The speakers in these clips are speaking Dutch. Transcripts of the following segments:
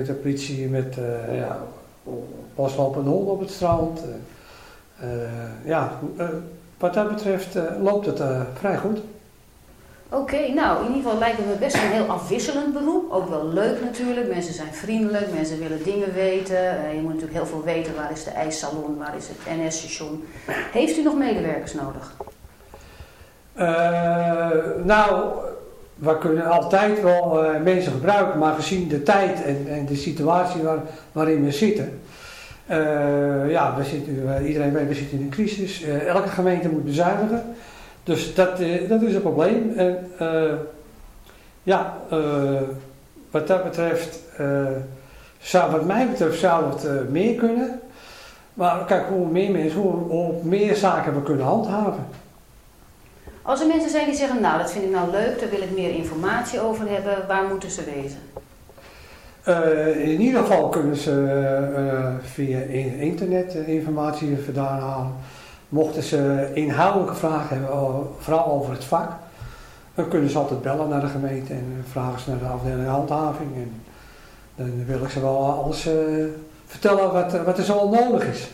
Met de politie, met uh, ja, op het strand. Uh, ja, wat dat betreft loopt het vrij goed. Oké, nou in ieder geval lijkt het me best een heel afwisselend beroep. Ook wel leuk natuurlijk. Mensen zijn vriendelijk, mensen willen dingen weten. je moet natuurlijk heel veel weten. Waar is de ijssalon, waar is het NS-station. Heeft u nog medewerkers nodig? nou, we kunnen altijd wel uh, mensen gebruiken, maar gezien de tijd en, en de situatie waar, waarin we zitten. Uh, ja, we zitten, iedereen weet, we zitten in een crisis. elke gemeente moet bezuinigen. Dus dat, dat is een probleem. En ja, wat dat betreft, zou, wat mij betreft, zou het meer kunnen. Maar kijk, hoe meer mensen, hoe meer zaken we kunnen handhaven. Als er mensen zijn die zeggen, nou dat vind ik nou leuk, daar wil ik meer informatie over hebben, waar moeten ze wezen? Uh, in ieder geval kunnen ze uh, via internet informatie vandaan halen. Mochten ze inhoudelijke vragen hebben, vooral over het vak, dan kunnen ze altijd bellen naar de gemeente en vragen ze naar de afdeling handhaving. En dan wil ik ze wel alles vertellen wat, wat er zo nodig is.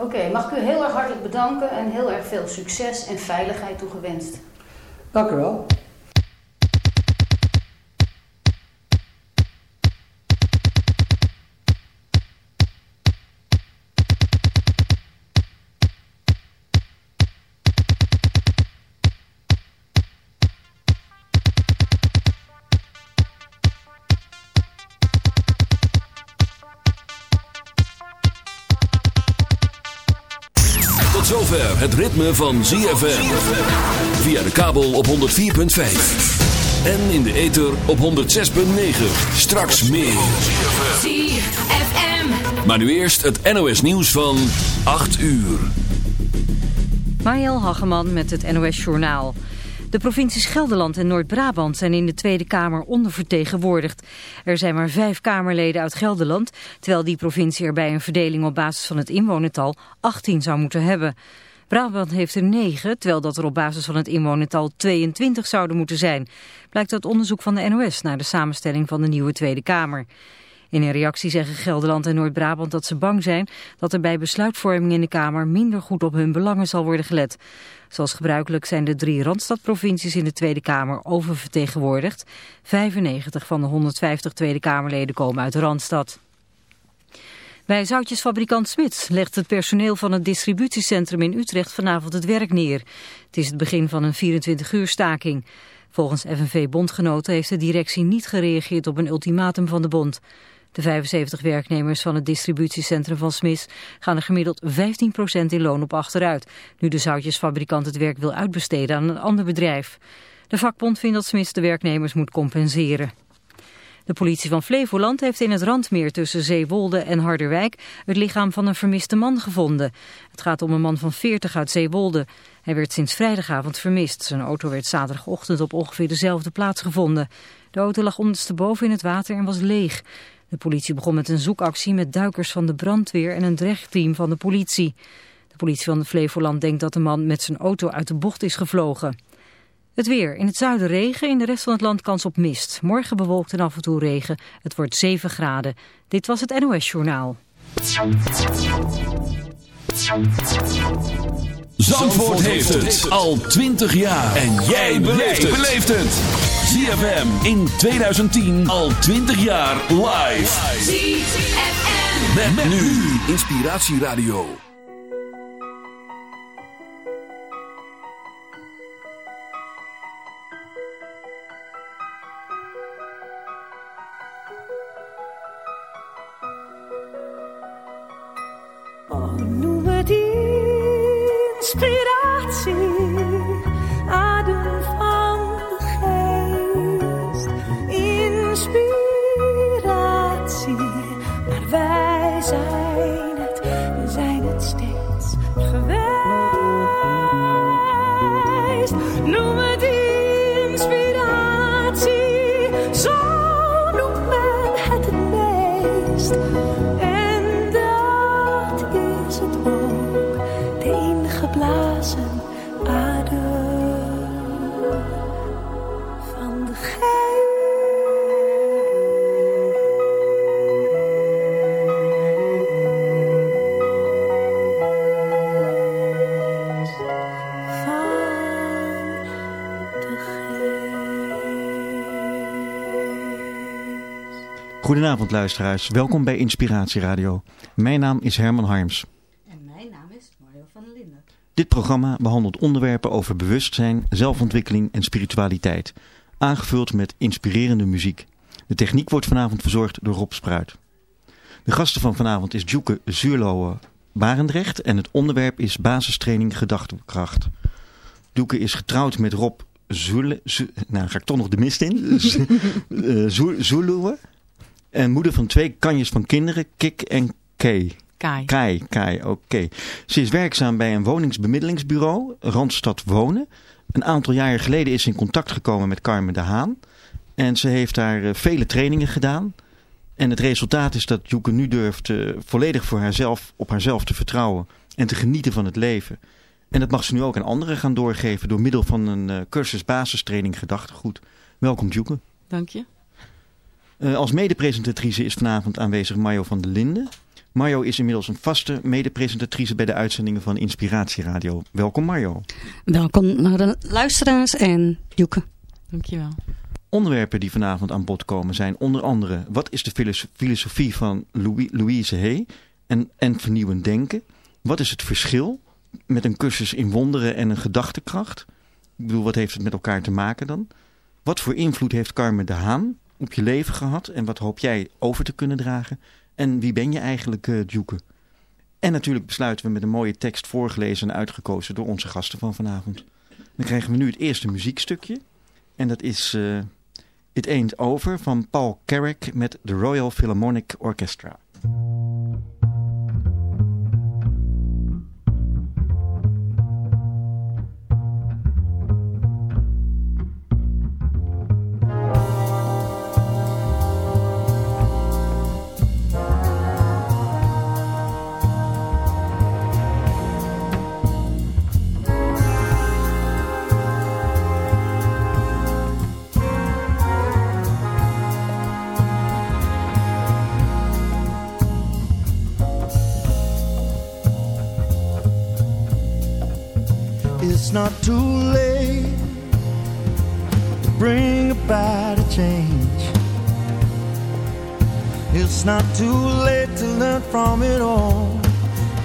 Oké, mag ik u heel erg hartelijk bedanken en heel erg veel succes en veiligheid toegewenst. Dank u wel. Het ritme van ZFM. Via de kabel op 104.5. En in de ether op 106.9. Straks meer. ZFM. Maar nu eerst het NOS nieuws van 8 uur. Mariel Hageman met het NOS Journaal. De provincies Gelderland en Noord-Brabant zijn in de Tweede Kamer ondervertegenwoordigd. Er zijn maar vijf Kamerleden uit Gelderland, terwijl die provincie er bij een verdeling op basis van het inwonertal 18 zou moeten hebben. Brabant heeft er 9, terwijl dat er op basis van het inwonertal 22 zouden moeten zijn. Blijkt uit onderzoek van de NOS naar de samenstelling van de nieuwe Tweede Kamer. In een reactie zeggen Gelderland en Noord-Brabant dat ze bang zijn dat er bij besluitvorming in de Kamer minder goed op hun belangen zal worden gelet. Zoals gebruikelijk zijn de drie Randstadprovincies in de Tweede Kamer oververtegenwoordigd. 95 van de 150 Tweede Kamerleden komen uit de Randstad. Bij zoutjesfabrikant Smits legt het personeel van het distributiecentrum in Utrecht vanavond het werk neer. Het is het begin van een 24-uur staking. Volgens FNV-bondgenoten heeft de directie niet gereageerd op een ultimatum van de bond. De 75 werknemers van het distributiecentrum van Smits gaan er gemiddeld 15% in loon op achteruit, nu de zoutjesfabrikant het werk wil uitbesteden aan een ander bedrijf. De vakbond vindt dat Smits de werknemers moet compenseren. De politie van Flevoland heeft in het randmeer tussen Zeewolde en Harderwijk het lichaam van een vermiste man gevonden. Het gaat om een man van 40 uit Zeewolde. Hij werd sinds vrijdagavond vermist. Zijn auto werd zaterdagochtend op ongeveer dezelfde plaats gevonden. De auto lag ondersteboven in het water en was leeg. De politie begon met een zoekactie met duikers van de brandweer en een drechtteam van de politie. De politie van Flevoland denkt dat de man met zijn auto uit de bocht is gevlogen. Het weer. In het zuiden regen, in de rest van het land kans op mist. Morgen bewolkt en af en toe regen. Het wordt 7 graden. Dit was het NOS Journaal. Zandvoort heeft het al 20 jaar. En jij beleeft het. ZFM in 2010 al 20 jaar live. ZFM. Met, nu Inspiratieradio. Goedenavond luisteraars, welkom bij Inspiratie Radio. Mijn naam is Herman Harms. En mijn naam is Mario van der Linden. Dit programma behandelt onderwerpen over bewustzijn, zelfontwikkeling en spiritualiteit. Aangevuld met inspirerende muziek. De techniek wordt vanavond verzorgd door Rob Spruit. De gasten van vanavond is Djoeke Zuurlohe Barendrecht en het onderwerp is basistraining gedachtekracht. Doeke is getrouwd met Rob Zule, nou ga ik toch nog de mist in. Zuluwe. En moeder van twee kanjes van kinderen, Kik en Kay. Kai. Kai, Kai, oké. Ze is werkzaam bij een woningsbemiddelingsbureau, Randstad Wonen. Een aantal jaren geleden is ze in contact gekomen met Carmen de Haan. En ze heeft daar eh, vele trainingen gedaan. En het resultaat is dat Joeke nu durft uh, volledig voor haarzelf, op haarzelf te vertrouwen. En te genieten van het leven. En dat mag ze nu ook aan anderen gaan doorgeven door middel van een uh, cursus basistraining gedachtegoed. Welkom Joeke. Dank je. Uh, als medepresentatrice is vanavond aanwezig Mario van der Linden. Mario is inmiddels een vaste medepresentatrice bij de uitzendingen van Inspiratieradio. Welkom Mario. Welkom naar de luisteraars en Joeke. Dankjewel. Onderwerpen die vanavond aan bod komen zijn onder andere... wat is de filosofie van Louise Hay en, en vernieuwend denken? Wat is het verschil met een cursus in wonderen en een gedachtekracht? Ik bedoel, wat heeft het met elkaar te maken dan? Wat voor invloed heeft Carmen de Haan op je leven gehad? En wat hoop jij over te kunnen dragen? En wie ben je eigenlijk, uh, Djoeke? En natuurlijk besluiten we met een mooie tekst voorgelezen en uitgekozen door onze gasten van vanavond. Dan krijgen we nu het eerste muziekstukje. En dat is uh, It Ain't Over van Paul Carrick met de Royal Philharmonic Orchestra. It's not too late to bring about a change. It's not too late to learn from it all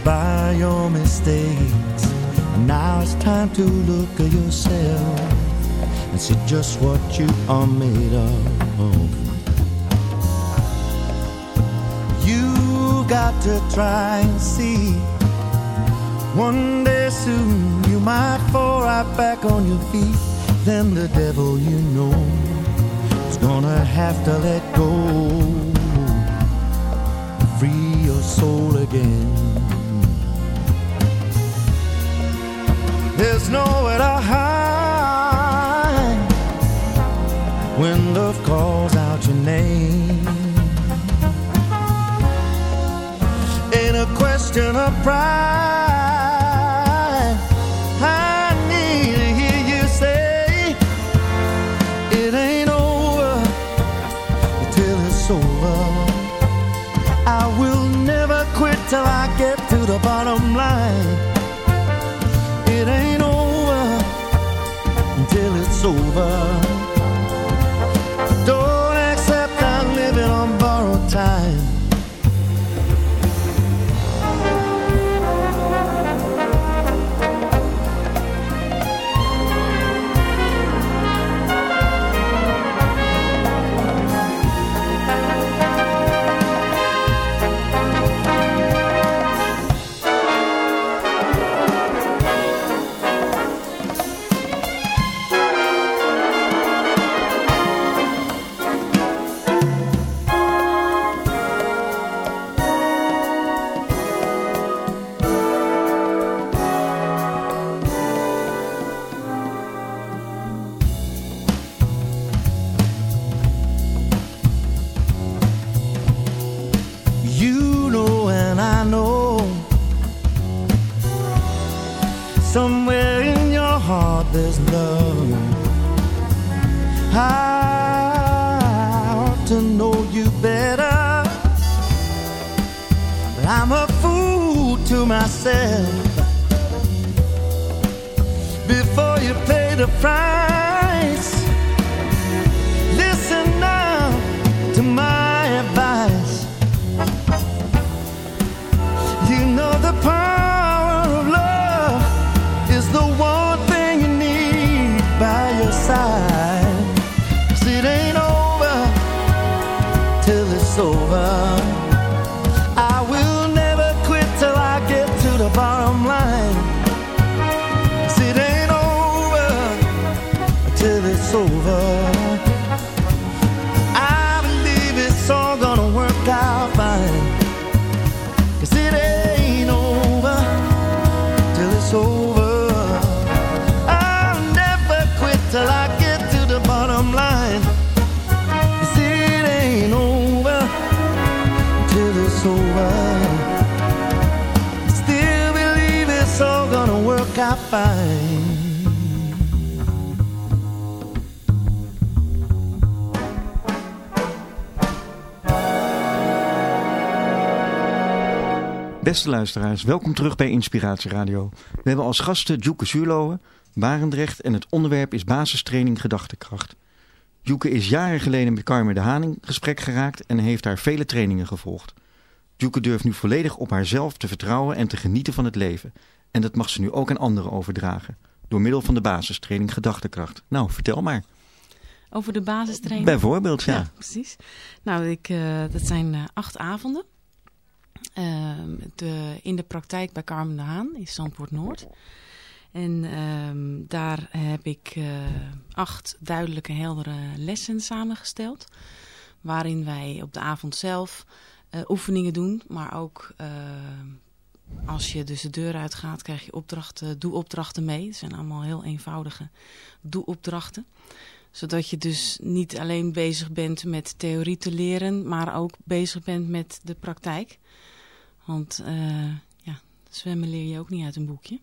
by your mistakes. And now it's time to look at yourself and see just what you are made of. You got to try and see one day soon you might fall right back on your feet. Then the devil you know is gonna have to let go. Free your soul again. There's nowhere to hide when love calls out your name. Ain't a question of pride. Till I get to the bottom line. It ain't over until it's over. Beste luisteraars, welkom terug bij Inspiratie Radio. We hebben als gasten Joeke Zuurlohe, Barendrecht en het onderwerp is basistraining gedachtekracht. Joeke is jaren geleden met Carmen de Haan in gesprek geraakt en heeft daar vele trainingen gevolgd. Joeke durft nu volledig op haarzelf te vertrouwen en te genieten van het leven. En dat mag ze nu ook aan anderen overdragen. Door middel van de basistraining gedachtekracht. Nou, vertel maar. Over de basistraining? Bijvoorbeeld, ja. precies. Nou, ik, eh, dat zijn eh, acht avonden. Ehm, de, in de praktijk bij Carmen de Haan in Zandpoort Noord. En ehm, daar heb ik eh, acht duidelijke, heldere lessen samengesteld. Waarin wij op de avond zelf eh, oefeningen doen. Maar ook eh, als je dus de deur uitgaat, krijg je opdrachten, doe-opdrachten mee. Het zijn allemaal heel eenvoudige doe-opdrachten zodat je dus niet alleen bezig bent met theorie te leren, maar ook bezig bent met de praktijk. Want uh, ja, zwemmen leer je ook niet uit een boekje.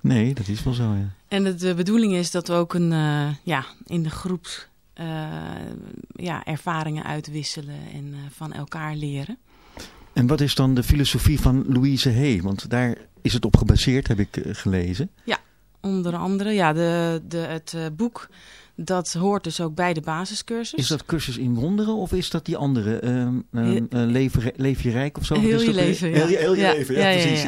Nee, dat is wel zo, ja. En de, de bedoeling is dat we ook een, uh, ja, in de groep uh, ja, ervaringen uitwisselen en van elkaar leren. En wat is dan de filosofie van Louise Hay? Want daar is het op gebaseerd, heb ik gelezen. Ja, onder andere. Ja, de, de, het boek dat hoort dus ook bij de basiscursus. Is dat cursus in wonderen of is dat die andere? Um, leven, leef je rijk of zo? Heel je leven, heel, ja. heel, je leven, ja, precies.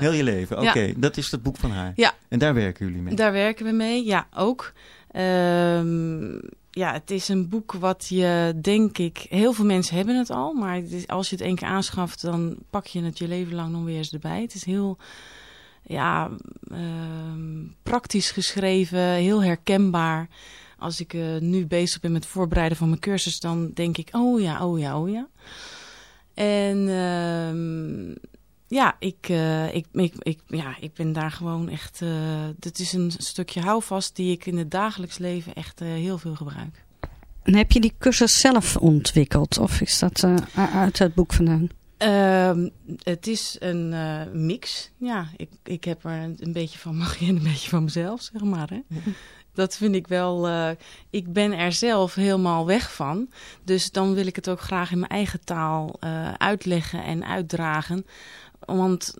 Heel je leven, oké. Dat is het boek van haar. Ja. En daar werken jullie mee? Daar werken we mee, ja, ook. Ehm, ja, het is een boek wat je, denk ik, heel veel mensen hebben het al. Maar het is- als je het één keer aanschaft, dan pak je het je leven lang nog weer eens erbij. Het is heel, ja, ehm, praktisch geschreven, heel herkenbaar. Als ik eh, nu bezig ben met het voorbereiden van mijn cursus, dan denk ik, oh ja, oh ja, oh ja. En ehm, ja, ik, eh, ik, ik, ik, ja, ik ben daar gewoon echt... eh dit is een stukje houvast die ik in het dagelijks leven echt heel veel gebruik. En heb je die cursus zelf ontwikkeld? Of is dat uit het boek vandaan? Ehm, het is een eh, mix. Ja, ik, ik heb er een beetje van magie en een beetje van mezelf, zeg maar. Hè? Dat vind ik wel... eh, ik ben er zelf helemaal weg van. Dus dan wil ik het ook graag in mijn eigen taal eh, uitleggen en uitdragen. Want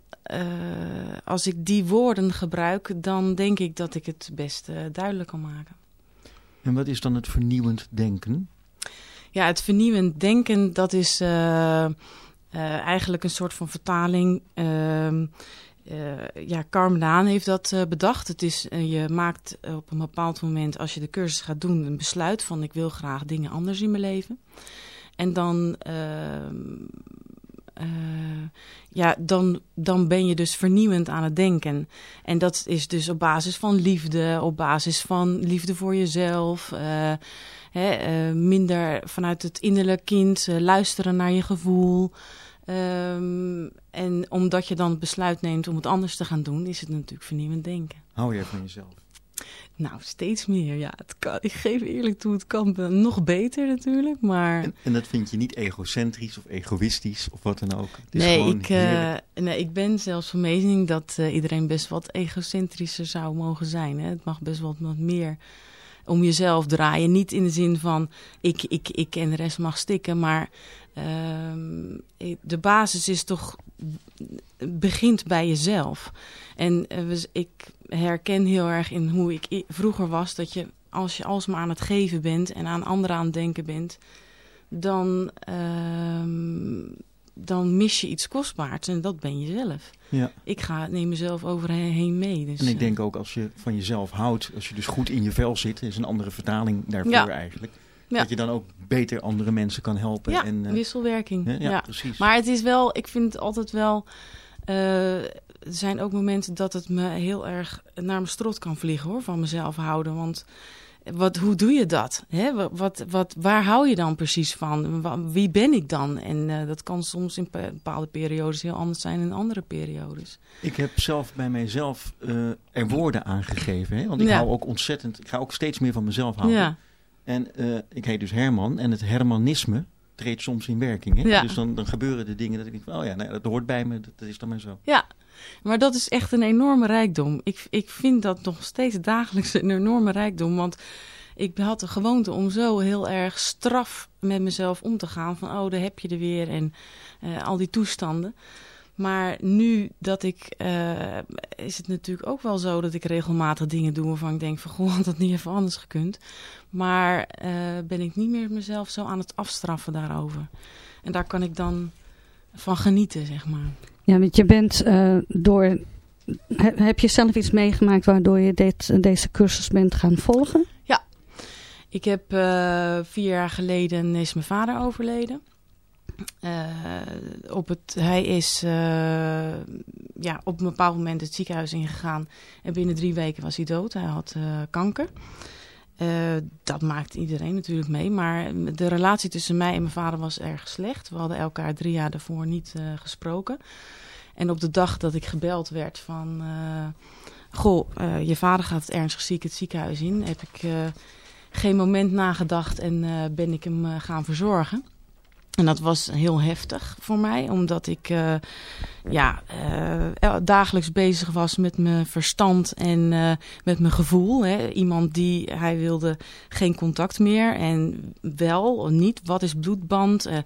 als ik die woorden gebruik, dan denk ik dat ik het best duidelijk kan maken. En wat is dan het vernieuwend denken? Ja, het vernieuwend denken, dat is eh, eigenlijk een soort van vertaling. Ehm, eh, ja, Carmen Daan heeft dat eh, bedacht. Het is, je maakt op een bepaald moment, als je de cursus gaat doen, een besluit van ik wil graag dingen anders in mijn leven. En dan, ehm, eh, ja, dan, dan ben je dus vernieuwend aan het denken. En dat is dus op basis van liefde, op basis van liefde voor jezelf. Eh, hè, minder vanuit het innerlijk kind, eh, luisteren naar je gevoel. Ehm, en omdat je dan het besluit neemt om het anders te gaan doen, is het natuurlijk vernieuwend denken. Hou jij van jezelf? Nou, steeds meer. Ja, het kan, ik geef eerlijk toe, het kan nog beter natuurlijk, maar... En, en dat vind je niet egocentrisch of egoïstisch of wat dan ook? Het is Nee ik, eh, nee, ik ben zelfs van mening dat iedereen best wat egocentrischer zou mogen zijn. Hè? Het mag best wat, wat meer om jezelf draaien. Niet in de zin van ik, ik, ik en de rest mag stikken, maar ehm, de basis is toch begint bij jezelf. En eh, ik herken heel erg in hoe ik vroeger was dat je als je alsmaar aan het geven bent en aan anderen aan het denken bent, dan, ehm, dan mis je iets kostbaars en dat ben je zelf. Ja. Ik ga, neem mezelf overheen mee. Dus, En ik eh, denk ook als je van jezelf houdt, als je dus goed in je vel zit, is een andere vertaling daarvoor Ja. eigenlijk. Ja. Dat je dan ook beter andere mensen kan helpen. Ja, en, eh, wisselwerking. hè, Ja, ja, precies. Maar het is wel, ik vind het altijd wel. eh, er zijn ook momenten dat het me heel erg naar mijn strot kan vliegen hoor, van mezelf houden. Want wat, hoe doe je dat? Hè? Wat, wat, waar hou je dan precies van? Wie ben ik dan? En eh, dat kan soms in bepaalde periodes heel anders zijn dan in andere periodes. Ik heb zelf bij mijzelf eh, er woorden aangegeven. Hè? Want ik Ja. hou ook ontzettend, ik ga ook steeds meer van mezelf houden. Ja, En eh, ik heet dus Herman en het Hermanisme treedt soms in werking. Hè? Ja. Dus dan, dan gebeuren de dingen dat ik denk, oh ja, nou dat hoort bij me, dat, dat is dan maar zo. ja. Maar dat is echt een enorme rijkdom. Ik, ik vind dat nog steeds dagelijks een enorme rijkdom. Want ik had de gewoonte om zo heel erg straf met mezelf om te gaan. Van, oh, daar heb je er weer. En eh, al die toestanden. Maar nu dat ik, eh, is het natuurlijk ook wel zo dat ik regelmatig dingen doe waarvan ik denk van, goh, had dat niet even anders gekund. Maar eh, ben ik niet meer mezelf zo aan het afstraffen daarover. En daar kan ik dan van genieten, zeg maar. Ja, want je bent eh, door... he- heb je zelf iets meegemaakt waardoor je dit, deze cursus bent gaan volgen? Ik heb eh, vier jaar geleden is mijn vader overleden. Eh, op het, hij is ja, op een bepaald moment het ziekenhuis ingegaan. En binnen drie weken was hij dood. Hij had kanker. Eh, dat maakt iedereen natuurlijk mee. Maar de relatie tussen mij en mijn vader was erg slecht. We hadden elkaar drie jaar daarvoor niet eh, gesproken. En op de dag dat ik gebeld werd van... eh, goh, je vader gaat ernstig ziek het ziekenhuis in. Heb ik... geen moment nagedacht en ben ik hem gaan verzorgen. En dat was heel heftig voor mij, omdat ik eh, ja, eh, el- dagelijks bezig was met mijn verstand en eh, met mijn gevoel. Hè. Iemand die, hij wilde geen contact meer en wel, of niet, wat is bloedband? Nou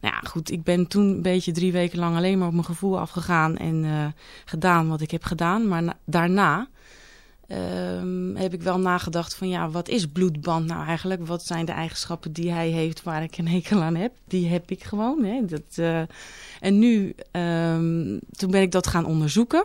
ja, goed, ik ben toen een beetje drie weken lang alleen maar op mijn gevoel afgegaan en gedaan wat ik heb gedaan. Maar na- daarna ehm, heb ik wel nagedacht van ja, wat is bloedband nou eigenlijk? Wat zijn de eigenschappen die hij heeft waar ik een hekel aan heb? Die heb ik gewoon. Hè? Dat, eh, en nu, ehm, toen ben ik dat gaan onderzoeken.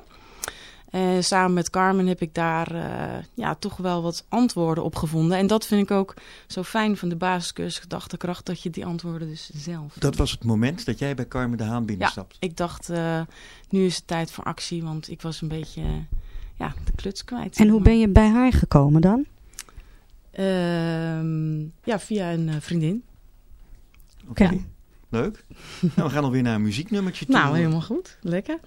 En samen met Carmen heb ik daar eh, ja, toch wel wat antwoorden op gevonden. En dat vind ik ook zo fijn van de basiscursus Gedachtekracht, dat je die antwoorden dus zelf. Dat was het moment dat jij bij Carmen de Haan binnenstapt. Ik dacht, eh, nu is het tijd voor actie, want ik was een beetje ja, de kluts kwijt. En hoe ben je bij haar gekomen dan? Ehm, ja, via een eh, vriendin. Oké, Ja. leuk. nou, we gaan alweer naar een muzieknummertje toe. Nou, helemaal goed. Lekker.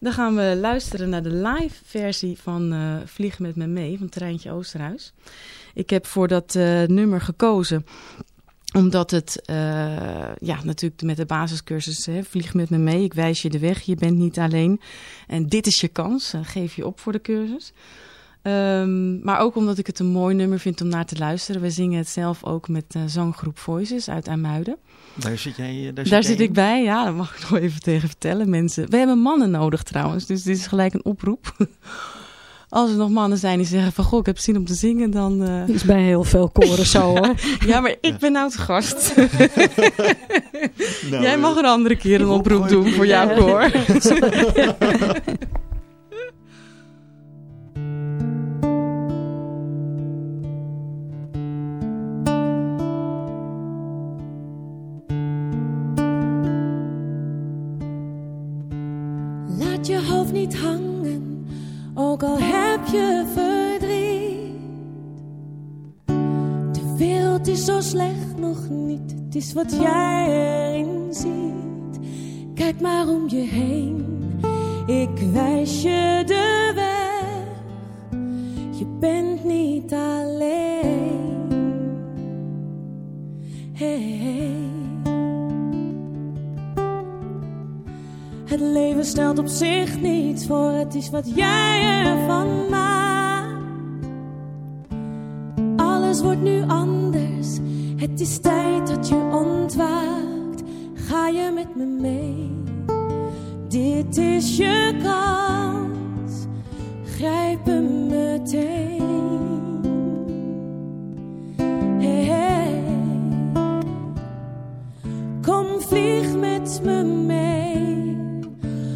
Dan gaan we luisteren naar de live versie van eh Vlieg met me mee van Treintje Oosterhuis. Ik heb voor dat eh, nummer gekozen omdat het, eh, ja, natuurlijk met de basiscursus, hè, vlieg met me mee, ik wijs je de weg, je bent niet alleen. En dit is je kans, eh, geef je op voor de cursus. Ehm, maar ook omdat ik het een mooi nummer vind om naar te luisteren. We zingen het zelf ook met eh zanggroep Voices uit Amuiden. Daar zit jij, daar Daar jij zit ik bij, ja, dat mag ik nog even tegen vertellen. Mensen, we hebben mannen nodig trouwens, dus dit is gelijk een oproep. Als er nog mannen zijn die zeggen van, goh, ik heb zin om te zingen, dan... eh, Dat is bij heel veel koren zo hoor. Ja, maar ik ben nou te gast. Nou, Jij eh, mag een andere keer een roep oproep doen voor ja. jouw wereld is zo slecht nog niet, het is wat jij erin ziet. Kijk maar om je heen, ik wijs je de weg. Je bent niet alleen. Hey, hey. Het leven stelt op zich niets voor, het is wat jij ervan maakt. Alles wordt nu anders, het is tijd dat je ontwaakt. Ga je met me mee? Dit is je kans, grijp hem meteen. Hey. Kom vlieg met me mee,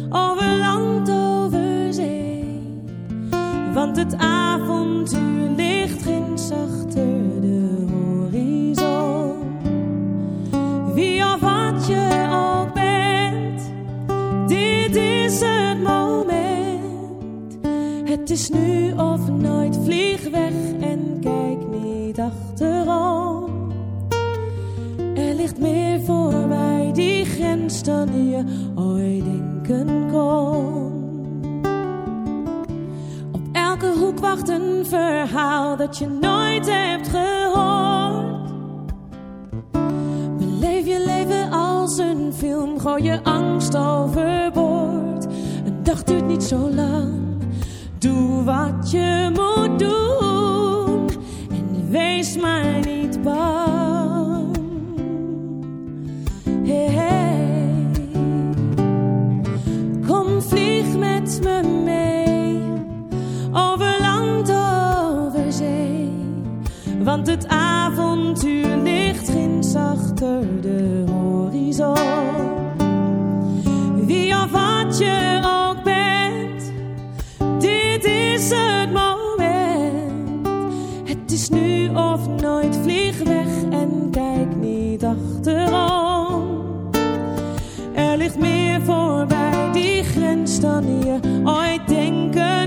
over land, over zee. Want het avontuur ligt ginds achter is nu of nooit, vlieg weg en kijk niet achterom. Er ligt meer voorbij die grens dan je ooit denken kon. Op elke hoek wacht een verhaal dat je nooit hebt gehoord. Beleef je leven als een film, gooi je angst overboord. Een dag duurt niet zo lang, doe wat je moet doen. En wees maar niet bang. Hey. Kom, vlieg met me mee, over land, over zee. Want het avontuur ligt ginds achter de horizon. Nu of nooit, vlieg weg en kijk niet achterom. Er ligt meer voorbij die grens dan je ooit denken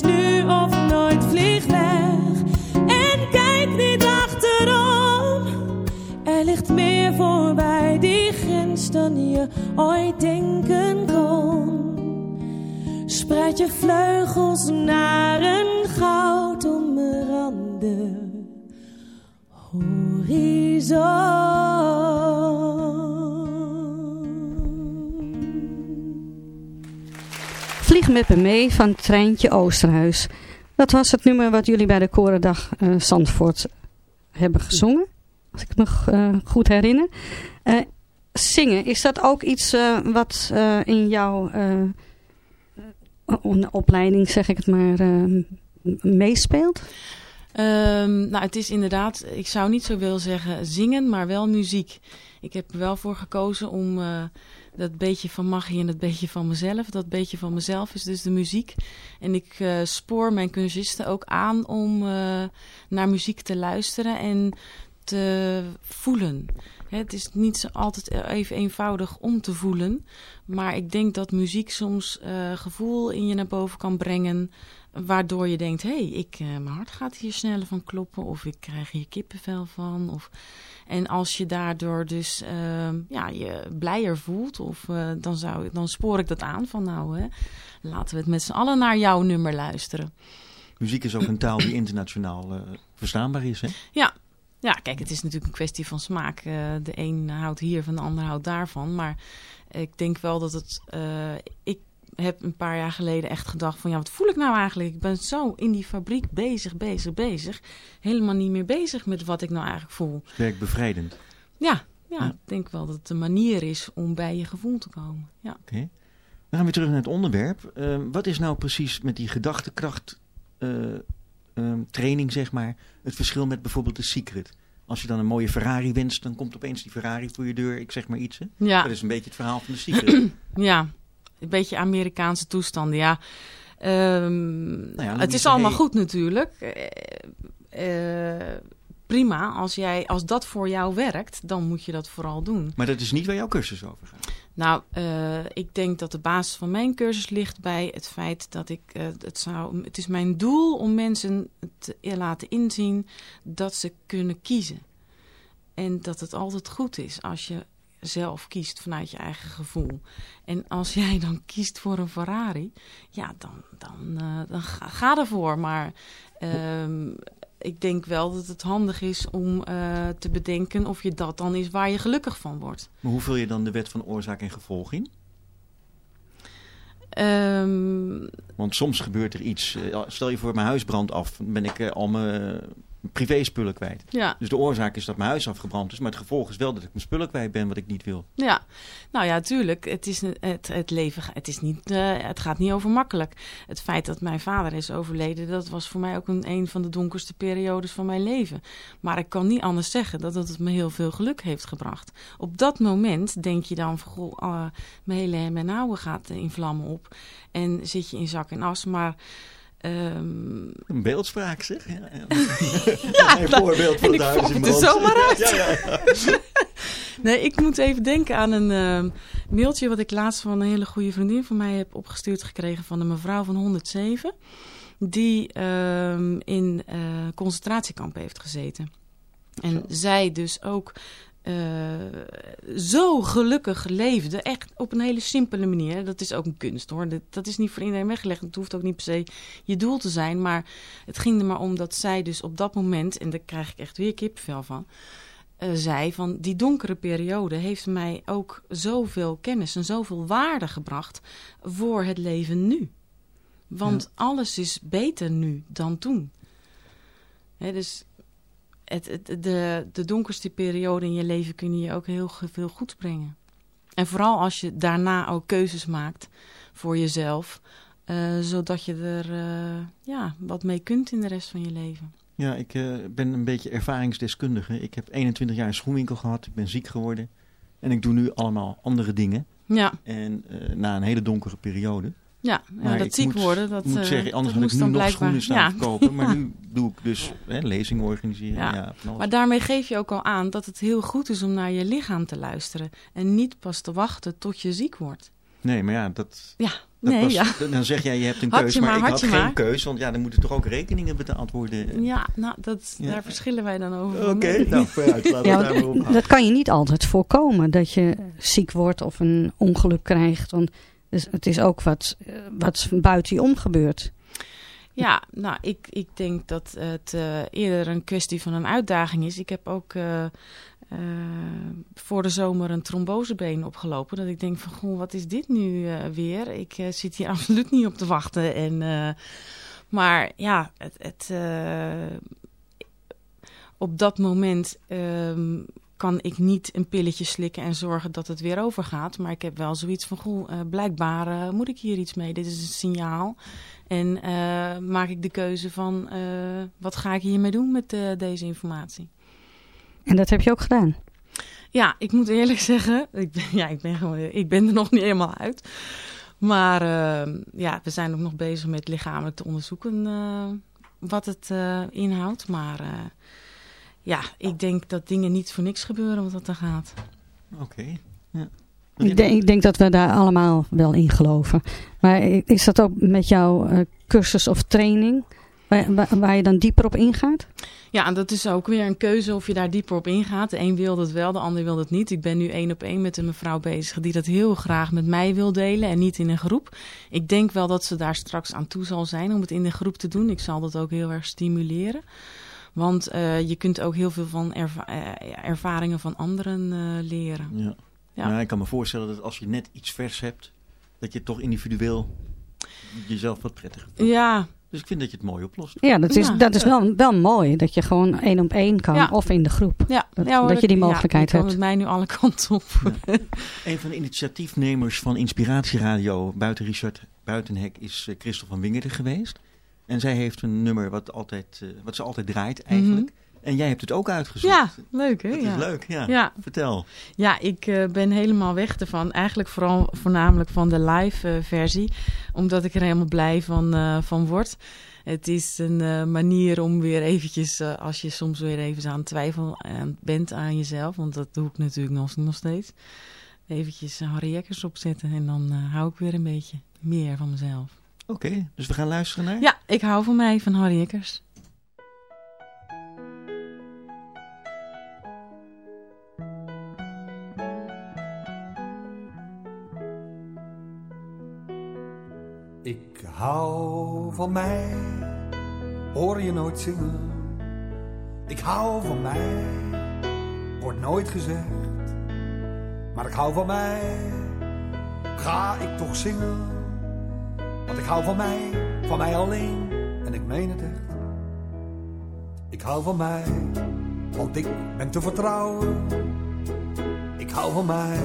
nu of nooit, vlieg weg en kijk niet achterom. Er ligt meer voorbij die grens dan je ooit denken kon. Spreid je vleugels naar een goudomrande horizon. Met me mee van Treintje Oosterhuis. Dat was het nummer wat jullie bij de Korendag eh Zandvoort hebben gezongen. Als ik me eh, goed herinner. Eh, zingen, is dat ook iets wat in jouw opleiding, zeg ik het maar, meespeelt? Ehm, nou, het is inderdaad, ik zou niet zo willen zeggen zingen, maar wel muziek. Ik heb er wel voor gekozen om dat beetje van magie en dat beetje van mezelf. Dat beetje van mezelf is dus de muziek. En ik eh, spoor mijn cursisten ook aan om eh, naar muziek te luisteren en te voelen. Het is niet altijd even eenvoudig om te voelen. Maar ik denk dat muziek soms eh, gevoel in je naar boven kan brengen. Waardoor je denkt, hé, hey, ik, mijn hart gaat hier sneller van kloppen. Of ik krijg hier kippenvel van. Of... En als je daardoor dus eh, ja, je blijer voelt, of, eh, dan, zou, dan spoor ik dat aan van nou, hè, laten we het met z'n allen naar jouw nummer luisteren. Muziek is ook een taal die internationaal eh, verstaanbaar is, hè? Ja. ja, kijk, het is natuurlijk een kwestie van smaak. Eh, de een houdt hier van de ander houdt daarvan. Maar ik denk wel dat het... ik heb een paar jaar geleden echt gedacht van... ja, wat voel ik nou eigenlijk? Ik ben zo in die fabriek bezig, bezig, bezig. Helemaal niet meer bezig met wat ik nou eigenlijk voel. Werkt bevrijdend. Ja, ja, ik denk wel dat het een manier is om bij je gevoel te komen. Ja. Oké. We gaan weer terug naar het onderwerp. Eh, wat is nou precies met die gedachtekracht eh, ehm, training, zeg maar, het verschil met bijvoorbeeld de Secret? Als je dan een mooie Ferrari wenst, dan komt opeens die Ferrari voor je deur. Ik zeg maar iets, hè? Ja. Dat is een beetje het verhaal van de Secret. Ja, een beetje Amerikaanse toestanden, ja. Ehm, Nou ja, het is allemaal goed natuurlijk. Eh, eh, prima, als, jij, als dat voor jou werkt, dan moet je dat vooral doen. maar dat is niet waar jouw cursus over gaat. Nou, eh, ik denk dat de basis van mijn cursus ligt bij het feit dat ik het zou. Het is mijn doel om mensen te laten inzien dat ze kunnen kiezen. En dat het altijd goed is als je zelf kiest vanuit je eigen gevoel. En als jij dan kiest voor een Ferrari, ja, dan, dan, eh, dan ga, ga ervoor. Maar ehm, ik denk wel dat het handig is om eh, te bedenken of je dat dan is waar je gelukkig van wordt. Maar hoe vul je dan de wet van oorzaak en gevolg in? Ehm, Want soms gebeurt er iets. eh, Stel je voor, mijn huis brandt af. Ben ik al mijn, privé-spullen kwijt. Ja. Dus de oorzaak is dat mijn huis afgebrand is. Maar het gevolg is wel dat ik mijn spullen kwijt ben wat ik niet wil. Ja, nou ja, tuurlijk. Het, is, het, het leven het, is niet, eh, het gaat niet over makkelijk. Het feit dat mijn vader is overleden, dat was voor mij ook een, een van de donkerste periodes van mijn leven. Maar ik kan niet anders zeggen dat het me heel veel geluk heeft gebracht. Op dat moment denk je dan van, goh, ah, mijn hele en houden gaat eh, in vlammen op. En zit je in zak en as, maar... ehm, Een beeldspraak zeg. Ja, ja. Ja, een voorbeeld van en het ik in er zomaar uit. Ja. Nee, ik moet even denken aan een ehm, mailtje wat ik laatst van een hele goede vriendin van mij heb opgestuurd gekregen van een mevrouw van 107. Die ehm, in eh concentratiekamp heeft gezeten. En zij dus ook zo gelukkig leefde. Echt op een hele simpele manier. Dat is ook een kunst hoor. Dat, dat is niet voor iedereen weggelegd. Het hoeft ook niet per se je doel te zijn. Maar het ging er maar om dat zij dus op dat moment, en daar krijg ik echt weer kippenvel van eh, zei van die donkere periode heeft mij ook zoveel kennis en zoveel waarde gebracht voor het leven nu. Want alles is beter nu dan toen. Hè, dus het, het, de, de donkerste periode in je leven kun je ook heel veel goed brengen. En vooral als je daarna ook keuzes maakt voor jezelf, eh, zodat je er eh, ja, wat mee kunt in de rest van je leven. Ja, ik eh, ben een beetje ervaringsdeskundige. Ik heb 21 jaar een schoenwinkel gehad. Ik ben ziek geworden. En ik doe nu allemaal andere dingen. Ja, En na een hele donkere periode. Ja, ja Maar dat ziek moet- worden, dat, Ik moet eh, zeggen, anders dat had ik nu nog blijkbaar... schoenen staan ja. verkopen. Maar nu doe ik dus hè, lezingen organiseren. Ja. Maar daarmee geef je ook al aan dat het heel goed is om naar je lichaam te luisteren. En niet pas te wachten tot je ziek wordt. Nee, maar ja, dat, Ja, dat nee, was- ja. dan zeg jij je hebt een je Maar, maar, ik had geen maar. keus. Want ja, dan moeten toch ook rekeningen betaald worden. Ja, nou, dat, Ja. daar verschillen wij dan over. Oké, nou vooruit. Laten Ja, daar dat kan je niet altijd voorkomen, dat je ziek wordt of een ongeluk krijgt. Want dus het is ook wat, eh, wat buiten je om gebeurt. Ja, nou, ik, ik denk dat het eh, eerder een kwestie van een uitdaging is. Ik heb ook eh, voor de zomer een trombosebeen opgelopen. Dat ik denk van, goh, wat is dit nu weer? Ik zit hier absoluut niet op te wachten. En, maar ja, het, het, op dat moment ehm, kan ik niet een pilletje slikken en zorgen dat het weer overgaat. Maar ik heb wel zoiets van, goh, eh, blijkbaar eh, moet ik hier iets mee. Dit is een signaal. En eh, maak ik de keuze van, wat ga ik hiermee doen met deze informatie? En dat heb je ook gedaan. Ja, ik moet eerlijk zeggen, ik ben, ja, ik ben, gewoon, ik ben er nog niet helemaal uit. Maar eh, ja, we zijn ook nog bezig met lichamelijk te onderzoeken wat het inhoudt. Maar ja, ik denk dat dingen niet voor niks gebeuren wat dat er gaat. Oké. Ja. Ik denk, ik denk dat we daar allemaal wel in geloven. Maar is dat ook met jouw eh, cursus of training, waar, waar, je dan dieper op ingaat? Ja, dat is ook weer een keuze of je daar dieper op ingaat. De een wil dat wel, de ander wil dat niet. Ik ben nu één op één met een mevrouw bezig die dat heel graag met mij wil delen en niet in een groep. Ik denk wel dat ze daar straks aan toe zal zijn om het in de groep te doen. Ik zal dat ook heel erg stimuleren. Want eh, je kunt ook heel veel van erva- eh, ervaringen van anderen eh, leren. Ja. Ja. Ja. ik kan me voorstellen dat als je net iets vers hebt, dat je toch individueel jezelf wat prettiger vindt. Ja, Dus ik vind dat je het mooi oplost. Ja, dat is, Ja. dat is wel, wel mooi. Dat je gewoon één op één kan Ja. of in de groep. ja, Dat- ja hoor, dat je die mogelijkheid hebt. met mij nu alle kanten op. Een van de initiatiefnemers van Inspiratieradio buiten Richard Buitenhek is Christel van Wingerden geweest. En zij heeft een nummer wat, altijd, eh, wat ze altijd draait eigenlijk. En jij hebt het ook uitgezocht. ja, leuk hè? Dat ja. is leuk, ja. Ja, Vertel. Ja, ik eh, ben helemaal weg ervan. Eigenlijk vooral voornamelijk van de live eh, versie. Omdat ik er helemaal blij van, van word. Het is een manier om weer eventjes, als je soms weer even aan het twijfel aan bent aan jezelf. Want dat doe ik natuurlijk nog, nog steeds. Eventjes Harry Jekkers opzetten en dan hou ik weer een beetje meer van mezelf. Oké, dus we gaan luisteren naar? Ja, ik hou van mij, van Harry Jekkers. Ik hou van mij, hoor je nooit zingen. Ik hou van mij, wordt nooit gezegd. Maar ik hou van mij, ga ik toch zingen. Ik hou van mij, van mij alleen, en ik meen het echt. Ik hou van mij, want ik ben te vertrouwen. Ik hou van mij,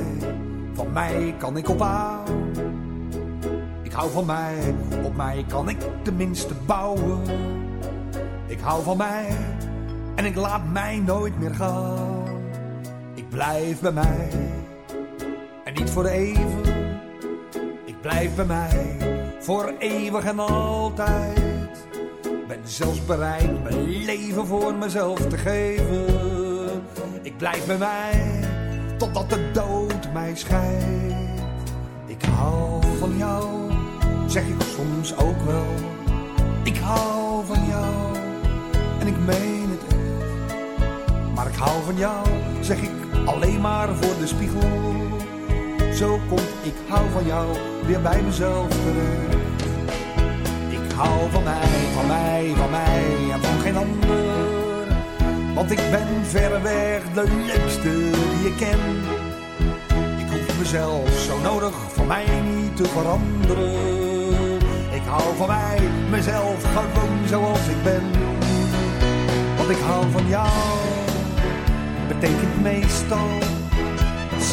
van mij kan ik op aan. Ik hou van mij, op mij kan ik tenminste bouwen. Ik hou van mij en ik laat mij nooit meer gaan. Ik blijf bij mij en niet voor even. Ik blijf bij mij voor eeuwig en altijd. Ben zelfs bereid mijn leven voor mezelf te geven. Ik blijf bij mij totdat de dood mij scheidt. Ik hou van jou, zeg ik soms ook wel. Ik hou van jou en ik meen het echt. Maar ik hou van jou, zeg ik alleen maar voor de spiegel. Zo komt ik hou van jou weer bij mezelf terecht. Ik hou van mij, van mij, van mij en van geen ander. Want ik ben verreweg de leukste die ik ken. Ik hoef mezelf zo nodig voor mij niet te veranderen. Ik hou van mij, mezelf gewoon zoals ik ben. Want ik hou van jou, betekent meestal.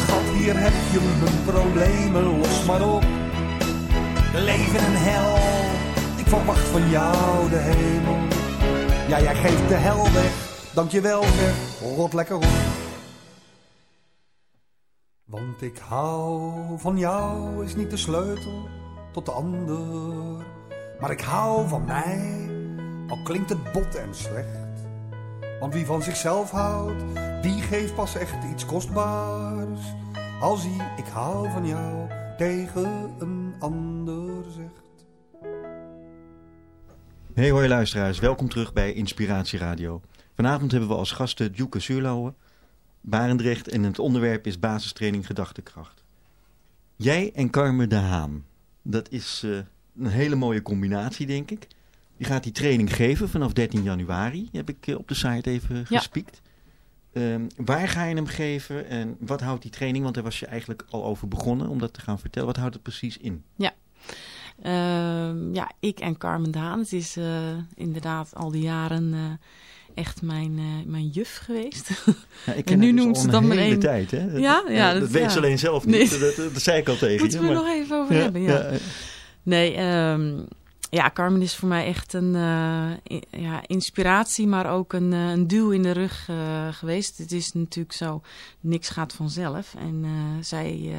Schat, hier heb je mijn problemen, los maar op. Leven en hel, ik verwacht van jou de hemel. Ja, jij geeft de hel weg, dankjewel zeg, rot lekker op. Want ik hou van jou is niet de sleutel tot de ander. Maar ik hou van mij, al klinkt het bot en slecht. Want wie van zichzelf houdt, die geeft pas echt iets kostbaars. Als hij ik hou van jou tegen een ander zegt. Hey hoi luisteraars, welkom terug bij Inspiratie Radio. Vanavond hebben we als gasten Djoeke Zuurlauwe, Barendrecht en het onderwerp is basistraining gedachtekracht. Jij en Carmen de Haan, dat is uh, een hele mooie combinatie denk ik. Je gaat die training geven vanaf 13 januari, heb ik uh, op de site even Ja. gespiekt. Um, waar ga je hem geven en wat houdt die training, want daar was je eigenlijk al over begonnen om dat te gaan vertellen. Wat houdt het precies in? Ehm, ja, ik en Carmen Daan. Het is eh, inderdaad al die jaren eh, echt mijn, eh, mijn juf geweest. Ja, ik En nu dus noemt ze dan maar één. tijd, hè? Dat, Ja, ja, dat, dat- weet ja. ze alleen zelf niet. Nee. Dat, dat, dat zei ik al tegen Moeten je. we maar- nog even over hebben, ja. Nee, ehm, ja, Carmen is voor mij echt een eh, ja, inspiratie, maar ook een, eh, een duw in de rug eh, geweest. Het is natuurlijk zo, niks gaat vanzelf. En zij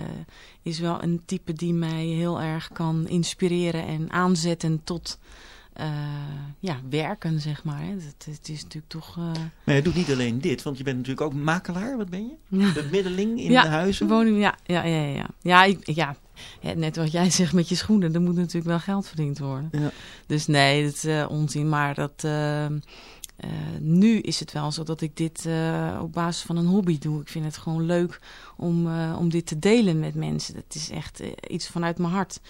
is wel een type die mij heel erg kan inspireren en aanzetten tot ja, werken, zeg maar. Het, het is natuurlijk toch... Maar je doet niet alleen dit, want je bent natuurlijk ook makelaar. Wat ben je? Bemiddeling in Ja, de huizen? Woning, ja, ja, ja, ja. Ja, ik, ja, ja, net wat jij zegt met je schoenen, er moet natuurlijk wel geld verdiend worden. Ja. Dus nee, dat is eh, onzin. Maar dat, eh, eh, nu is het wel zo dat ik dit eh, op basis van een hobby doe. Ik vind het gewoon leuk om, om dit te delen met mensen. Dat is echt iets vanuit mijn hart.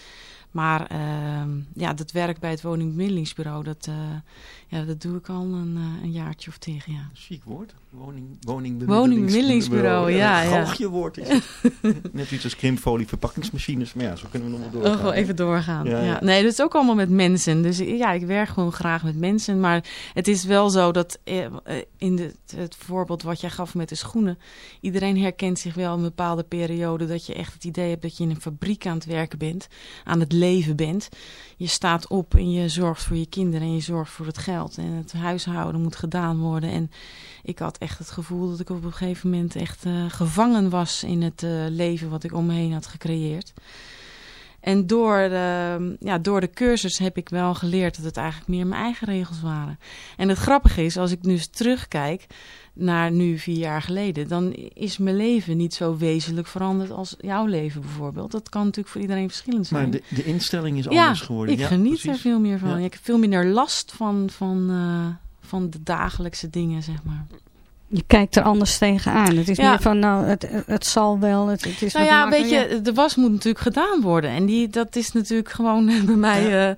Maar eh, ja, dat werk bij het woningbemiddelingsbureau, dat, ja, dat doe ik al een, eh, een jaartje of tegen, ja. Chic woord. Woning, woningbemiddelings- Woningbemiddelingsbureau, ja, Een ja. galgje woord is het. Net iets als krimfolie verpakkingsmachines. Maar ja, zo kunnen we nog wel Oh, doorgaan. gewoon even doorgaan. Ja, Ja, ja. Nee, dat is ook allemaal met mensen. Dus ja, ik werk gewoon graag met mensen. Maar het is wel zo dat eh, eh, in de, het voorbeeld wat jij gaf met de schoenen. Iedereen herkent zich wel een bepaalde periode dat je echt het idee hebt dat je in een fabriek aan het werken bent. Aan het leven bent. Je staat op en je zorgt voor je kinderen en je zorgt voor het geld. En het huishouden moet gedaan worden. En ik had echt het gevoel dat ik op een gegeven moment echt eh, gevangen was in het eh, leven wat ik om me heen had gecreëerd. En door de, ja, door de cursus heb ik wel geleerd dat het eigenlijk meer mijn eigen regels waren. En het grappige is, als ik nu terugkijk naar nu vier jaar geleden, dan is mijn leven niet zo wezenlijk veranderd als jouw leven bijvoorbeeld. Dat kan natuurlijk voor iedereen verschillend zijn. Maar de, de instelling is ja, anders geworden. ik ja, geniet precies. er veel meer van. Ja. Ik heb veel minder last van, van, eh, van de dagelijkse dingen, zeg maar. Je kijkt er anders tegenaan. Het is Ja. meer van, nou, het, het zal wel. Het, het is Nou ja, weet je, de was moet natuurlijk gedaan worden. En die, dat is natuurlijk gewoon bij mij eh,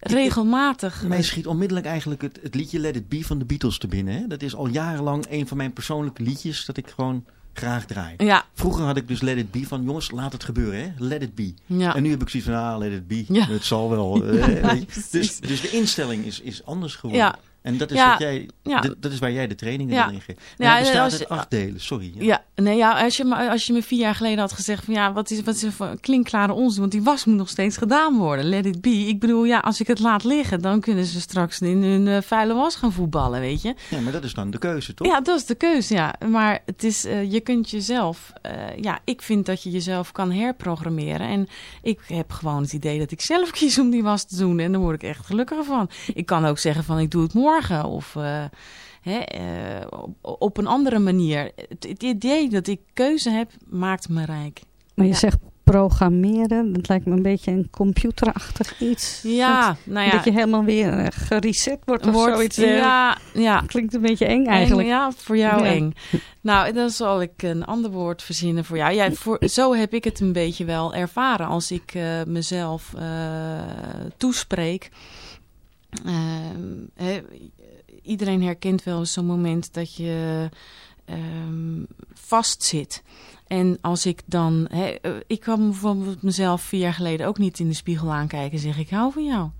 regelmatig. Mij schiet onmiddellijk eigenlijk het, het liedje Let It Be van de Beatles te binnen. Hè? Dat is al jarenlang een van mijn persoonlijke liedjes dat ik gewoon graag draai. Ja, Vroeger had ik dus Let It Be van jongens, laat het gebeuren. Hè? Let It Be. ja. En nu heb ik zoiets van, ah, let it be. Ja. Het zal wel. eh, dus, dus de instelling is, is anders geworden. Ja, En dat is, Ja, wat jij, ja. dat is waar jij de trainingen Ja. in geeft. Ja, Ja, bestaat als- uit acht delen, sorry. Ja. Ja, nee, ja, als, je, me- als je me vier jaar geleden had gezegd van ja, wat is, wat is voor klinkklare onzin, want die was moet nog steeds gedaan worden. Let it be. Ik bedoel, ja, als ik het laat liggen, dan kunnen ze straks in hun eh, vuile was gaan voetballen, weet je. Ja, maar dat is dan de keuze, toch? Ja, dat is de keuze, ja. Maar het is, eh, je kunt jezelf, eh, ja, ik vind dat je jezelf kan herprogrammeren. En ik heb gewoon het idee dat ik zelf kies om die was te doen. En daar word ik echt gelukkiger van. Ik kan ook zeggen van ik doe het morgen of eh, hè, eh, op, op een andere manier. Het, het idee dat ik keuze heb, maakt me rijk. Maar je Ja. zegt programmeren, dat lijkt me een beetje een computerachtig iets. Ja, dat, nou ja. dat je helemaal weer eh, gereset wordt of wordt- zoiets. ja, ja. Klinkt een beetje eng eigenlijk. Eng, ja, voor jou Ja. eng. Nou, dan zal ik een ander woord verzinnen voor jou. Ja, voor, zo heb ik het een beetje wel ervaren als ik mezelf toespreek. Ehm, iedereen herkent wel eens zo'n moment dat je ehm, vastzit. En als ik dan... Eh, ik kwam bijvoorbeeld mezelf vier jaar geleden ook niet in de spiegel aankijken en zeggen... ik hou van jou.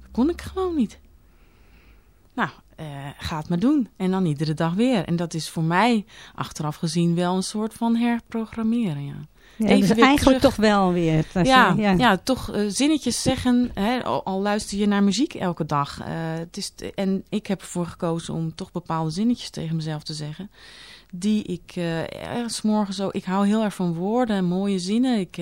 Dat kon ik gewoon niet. Nou, eh, ga het maar doen. En dan iedere dag weer. En dat is voor mij achteraf gezien wel een soort van herprogrammeren, ja. Ja, Even dus eigenlijk terug. toch wel weer. Ja, ja. ja. toch eh, zinnetjes zeggen, hè, al, al luister je naar muziek elke dag. Eh, het is en ik heb ervoor gekozen om toch bepaalde zinnetjes tegen mezelf te zeggen. Die ik eh ergens morgen zo... Ik hou heel erg van woorden en mooie zinnen. Ik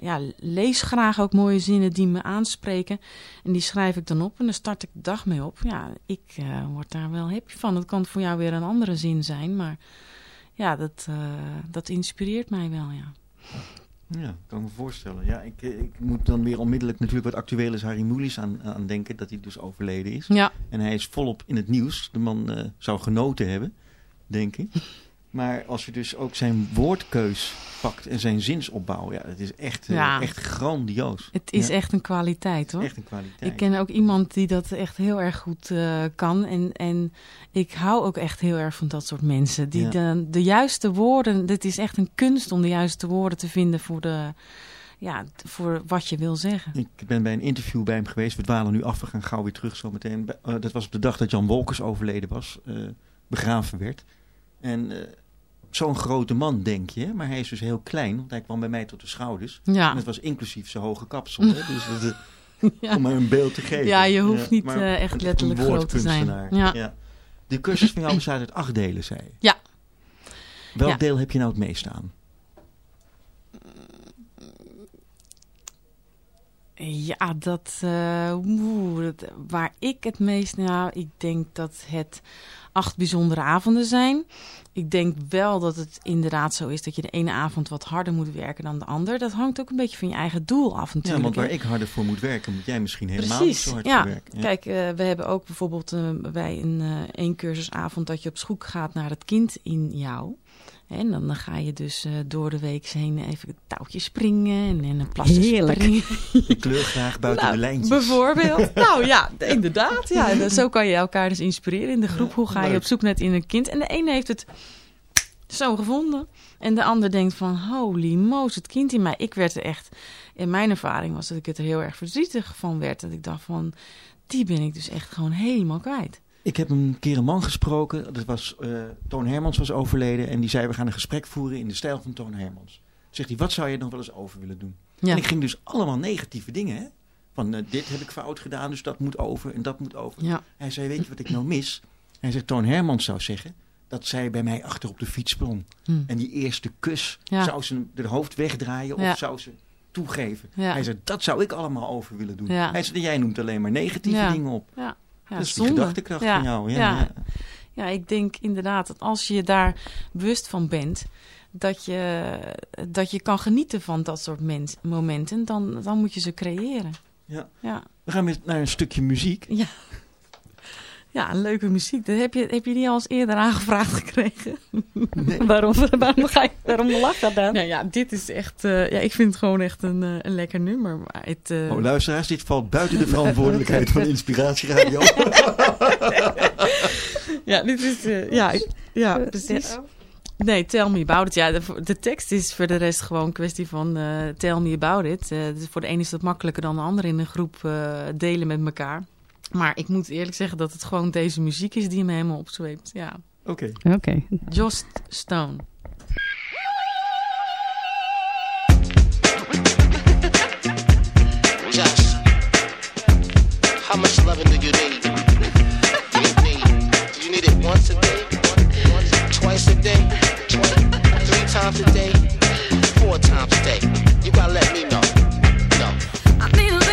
ja, lees graag ook mooie zinnen die me aanspreken. En die schrijf ik dan op en dan start ik de dag mee op. Ja, ik word daar wel happy van. Het kan voor jou weer een andere zin zijn, maar... Ja, dat, dat inspireert mij wel, ja. Ja, kan ik me voorstellen. Ja, ik, eh, ik moet dan weer onmiddellijk natuurlijk wat actueel is Harry Mulisch aan, aan denken. Dat hij dus overleden is. Ja. En hij is volop in het nieuws. De man eh, zou genoten hebben, denk ik. Maar als je dus ook zijn woordkeus pakt en zijn zinsopbouw. Ja, het is echt, eh, Ja. echt grandioos. Het is Ja, echt een kwaliteit, hoor. echt een kwaliteit. Ik ken ook iemand die dat echt heel erg goed eh, kan. En, en ik hou ook echt heel erg van dat soort mensen. Die Ja. de, de juiste woorden... Het is echt een kunst om de juiste woorden te vinden voor, de, ja, voor wat je wil zeggen. Ik ben bij een interview bij hem geweest. We dwalen nu af, we gaan gauw weer terug zometeen. Bij- eh, dat was op de dag dat Jan Wolkers overleden was, eh, begraven werd. En eh, zo'n grote man, denk je. Maar hij is dus heel klein, want hij kwam bij mij tot de schouders. Ja. En dat was inclusief zijn hoge kapsel. Hè? Dus dat, eh, Ja. om maar een beeld te geven. Ja, je hoeft niet, maar eh, echt een- letterlijk een groot te zijn. Ja. De cursus van jou bestaat uit acht delen, zei je. Ja. Welk deel heb je nou het meest aan? Ja, dat, oeh, dat- waar ik het meest... Nou, ik denk dat het acht bijzondere avonden zijn. Ik denk wel dat het inderdaad zo is dat je de ene avond wat harder moet werken dan de ander. Dat hangt ook een beetje van je eigen doel af Ja, natuurlijk. want waar ik harder voor moet werken, moet jij misschien helemaal Precies, niet zo hard ja. voor werken. Ja. Kijk, eh, we hebben ook bijvoorbeeld eh, bij een één cursusavond dat je op zoek gaat naar het kind in jou. En dan, dan ga je dus eh, door de week heen even touwtjes springen en, en een plassen Heerlijk. springen. Ik kleur graag buiten Nou, de lijntjes. Bijvoorbeeld. nou ja, inderdaad. Ja, en zo kan je elkaar dus inspireren in de groep. Hoe ga je op zoek naar het in een kind? En de ene heeft het zo gevonden. En de ander denkt van, holy moos, het kind in mij. Ik werd er echt, in mijn ervaring was dat ik het er heel erg verdrietig van werd. Dat ik dacht van, die ben ik dus echt gewoon helemaal kwijt. Ik heb een keer een man gesproken. Dat was, eh, Toon Hermans was overleden. En die zei, we gaan een gesprek voeren in de stijl van Toon Hermans. Zegt hij, wat zou je nog wel eens over willen doen? Ja. En ik ging dus allemaal negatieve dingen. Hè? Van, eh, dit heb ik fout gedaan, dus dat moet over en dat moet over. Ja. Hij zei, weet je wat ik nou mis? Hij zegt, Toon Hermans zou zeggen dat zij bij mij achter op de fiets sprong. Hm. En die eerste kus, Ja. zou ze haar hoofd wegdraaien of zou ze toegeven? Hij zei, dat zou ik allemaal over willen doen. Hij zei, jij noemt alleen maar negatieve dingen op. Ja. Ja, dat is die gedachtekracht van jou. Ja, Ja. ja. Ja, ik denk inderdaad dat als je daar bewust van bent, dat je, dat je kan genieten van dat soort mens, momenten, dan, dan moet je ze creëren. Ja. Ja. We gaan weer naar een stukje muziek. Ja. Ja, leuke muziek. Dat heb, je, heb je die al eens eerder aangevraagd gekregen? waarom, waarom, ga je, waarom lach dat dan? Nou ja, dit is echt... eh, ja, ik vind het gewoon echt een, eh, een lekker nummer. Maar het, eh, Oh, luisteraars, dit valt buiten de verantwoordelijkheid van Inspiratieradio. ja, dit is... eh, ja, ja, precies. Nee, Tell Me About It. Ja, de, de tekst is voor de rest gewoon een kwestie van eh, Tell Me About It. Eh, dus voor de ene is dat makkelijker dan de ander in een groep eh, delen met elkaar. Maar ik moet eerlijk zeggen dat het gewoon deze muziek is die me helemaal opzweept. Ja. Oké. Oké. Jost Stone. How much loving do you need? Do you need? Do you need it once a day? Once, twice a day? Three times a day? Four times a day? You gotta let me know. No. I need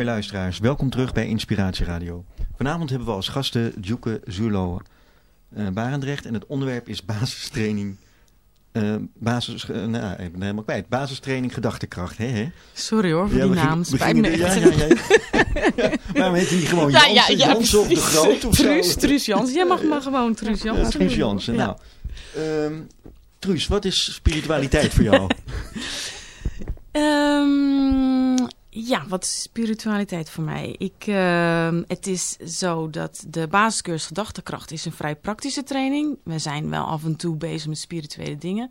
hoi luisteraars, welkom terug bij Inspiratie Radio. Vanavond hebben we als gasten Djoeke Zulo eh Barendrecht en het onderwerp is basistraining. eh, basis, eh, nou, ik ben helemaal kwijt. Basistraining gedachtekracht, hè? hè? Sorry hoor voor Ja, die naam. Spijt me ja, ja, ja. Ja, Waarom heet hij gewoon Ja, Jansen, ja, ja, Jansen of de. Groot of zo? Truus, Truus Jansen. Jij mag maar gewoon Truus Ja, Jansen. Truus Jansen. Ja. Nou, ehm, Truus, wat is spiritualiteit voor jou? Ehm, ja, wat is spiritualiteit voor mij? Ik, ehm, het is zo dat de basiscursus Gedachtekracht is een vrij praktische training. We zijn wel af en toe bezig met spirituele dingen.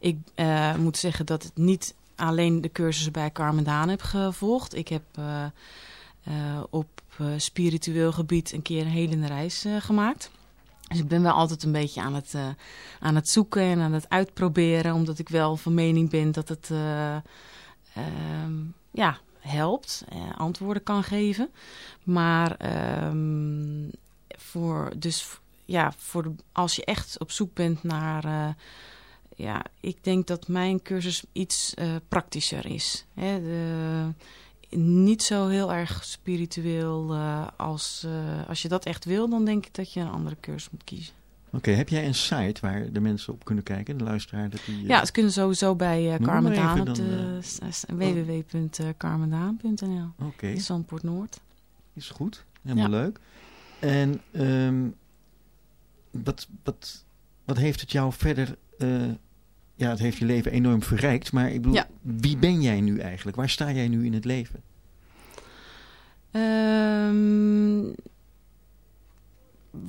Ik eh, moet zeggen dat het niet alleen de cursussen bij Carmen Daan heb gevolgd. Ik heb eh, eh, op spiritueel gebied een keer een hele reis gemaakt. Dus ik ben wel altijd een beetje aan het, aan het zoeken en aan het uitproberen. Omdat ik wel van mening ben dat het eh, ehm, ja, helpt, eh, antwoorden kan geven. Maar ehm, voor, dus, ja, voor de, als je echt op zoek bent naar... eh, ja, ik denk dat mijn cursus iets eh, praktischer is. Hè, de, niet zo heel erg spiritueel. eh, als, als je dat echt wil, dan denk ik dat je een andere cursus moet kiezen. Oké, heb jij een site waar de mensen op kunnen kijken, de luisteraar? Dat die, eh, Ja, ze kunnen sowieso bij uh, Noem Carmen Daan op de eh, www.carmendaan.nl. Oké, Zandpoort Noord. is goed. Helemaal Ja. leuk. En ehm, wat, wat, wat heeft het jou verder... eh, ja, het heeft je leven enorm verrijkt. Maar ik bedoel, Ja. wie ben jij nu eigenlijk? Waar sta jij nu in het leven? Ehm,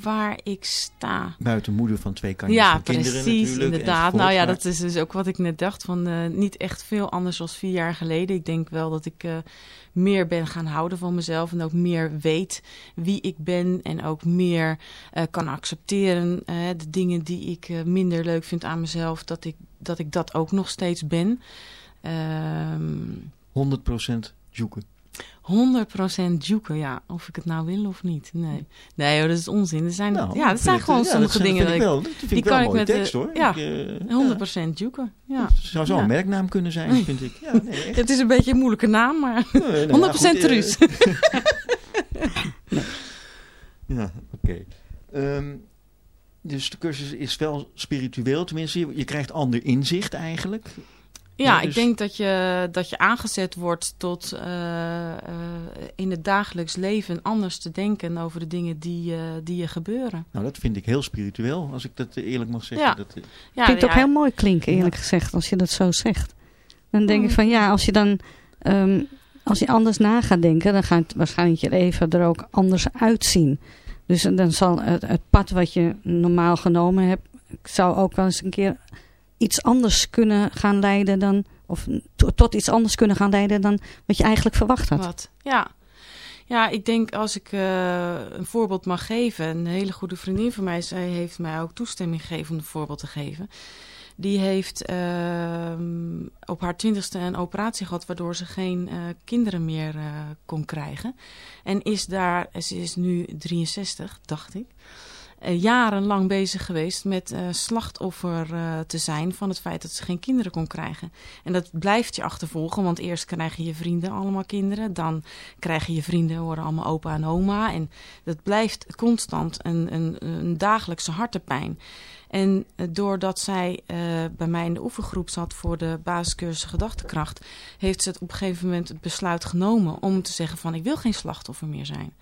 waar ik sta. Buiten moeder van twee kantjes Ja, van kinderen precies, natuurlijk. inderdaad. Nou ja, dat is dus ook wat ik net dacht. Van, eh, niet echt veel anders dan vier jaar geleden. Ik denk wel dat ik eh, meer ben gaan houden van mezelf. En ook meer weet wie ik ben. En ook meer eh, kan accepteren. de dingen die ik minder leuk vind aan mezelf. Dat ik, dat ik dat ook nog steeds ben. Ehm 100% joeken. 100% joeken, ja. Of ik het nou wil of niet. Nee, nee dat is onzin. Er zijn, Nou, ja, dat zijn gewoon ja, sommige dingen. vind ik dat wel- dat vind die ik wel kan ik met tekst, de, hoor. Ja, Ik, eh, 100% joeken. Ja. Zou zo Ja. een merknaam kunnen zijn, vind ik. Ja, nee, echt. Het is een beetje een moeilijke naam, maar Nee, nou ja, 100% goed, eh, Truus. Ja, oké. Ehm, dus de cursus is wel spiritueel, tenminste. Je, je krijgt ander inzicht eigenlijk. Ja, ik dus- denk dat je, dat je aangezet wordt tot eh, eh, in het dagelijks leven anders te denken over de dingen die, eh, die je gebeuren. Nou, dat vind ik heel spiritueel, als ik dat eerlijk mag zeggen. Ja. Dat, Ja, Klinkt ook ja, heel mooi klinken, eerlijk gezegd, als je dat zo zegt. Dan denk ik van ja, als je dan ehm, als je anders na gaat denken, dan gaat waarschijnlijk je leven er ook anders uitzien. Dus dan zal het, het pad wat je normaal genomen hebt, zou ook wel eens een keer iets anders kunnen gaan leiden dan, of to- tot iets anders kunnen gaan leiden dan wat je eigenlijk verwacht had. Wat? Ja. Ja, ik denk als ik eh, een voorbeeld mag geven. Een hele goede vriendin van mij, zij heeft mij ook toestemming gegeven om een voorbeeld te geven. Die heeft ehm, op haar twintigste een operatie gehad waardoor ze geen eh, kinderen meer eh, kon krijgen. En is daar, ze is nu 63, dacht ik. Eh, jarenlang bezig geweest met eh, slachtoffer eh, te zijn van het feit dat ze geen kinderen kon krijgen. En dat blijft je achtervolgen, want eerst krijgen je vrienden allemaal kinderen. Dan krijgen je vrienden, worden allemaal opa en oma. En dat blijft constant een, een, een dagelijkse hartepijn. En doordat zij bij mij in de oefengroep zat voor de basiscursus gedachtekracht, heeft ze op een gegeven moment het besluit genomen om te zeggen van ik wil geen slachtoffer meer zijn.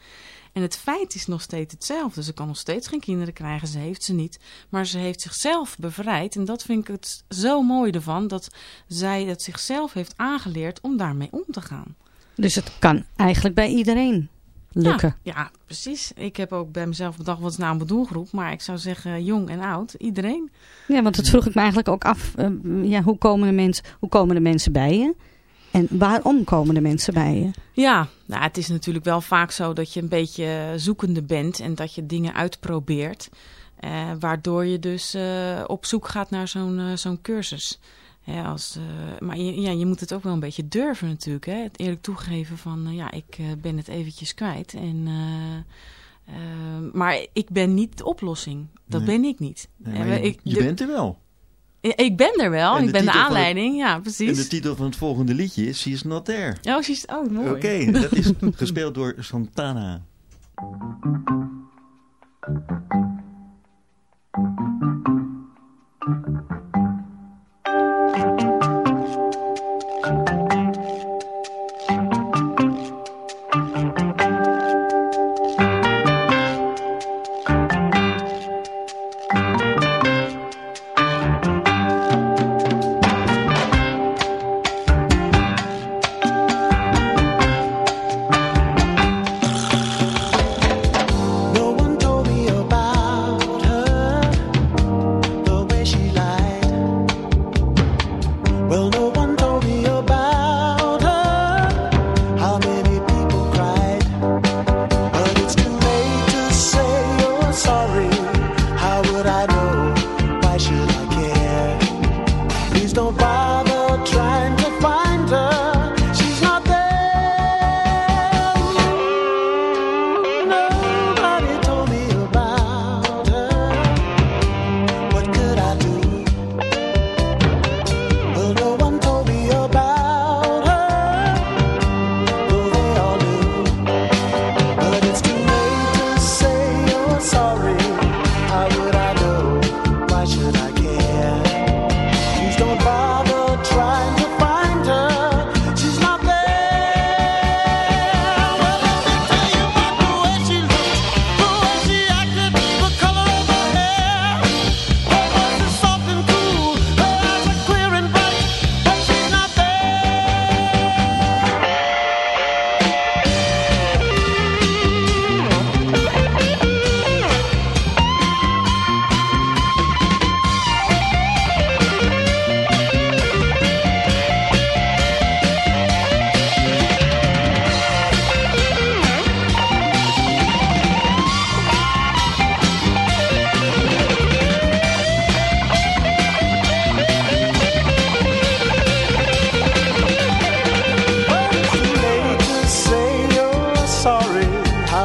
En het feit is nog steeds hetzelfde. Ze kan nog steeds geen kinderen krijgen, ze heeft ze niet. Maar ze heeft zichzelf bevrijd. En dat vind ik het zo mooi ervan, dat zij het zichzelf heeft aangeleerd om daarmee om te gaan. Dus het kan eigenlijk bij iedereen lukken. Ja, ja, precies. Ik heb ook bij mezelf bedacht, wat is nou een doelgroep? Maar ik zou zeggen, jong en oud, iedereen. Ja, want dat vroeg ik me eigenlijk ook af. eh, ja, hoe, komen de mensen, hoe komen de mensen bij je? En waarom komen de mensen bij je? Ja, nou, het is natuurlijk wel vaak zo dat je een beetje zoekende bent en dat je dingen uitprobeert. eh, waardoor je dus eh, op zoek gaat naar zo'n eh, zo'n cursus. Hè, als, eh, maar je, ja, je moet het ook wel een beetje durven natuurlijk. Hè? Het eerlijk toegeven van, eh, ja, ik ben het eventjes kwijt. En, maar ik ben niet de oplossing. Dat Nee. ben ik niet. nee, je, ik, je de- bent er wel. Ik ben er wel. En Ik ben de het- aanleiding. Ja, En precies. de titel van het volgende liedje is She's Not There. Oh, precies. Oh, mooi. Oké, dat is gespeeld door Santana.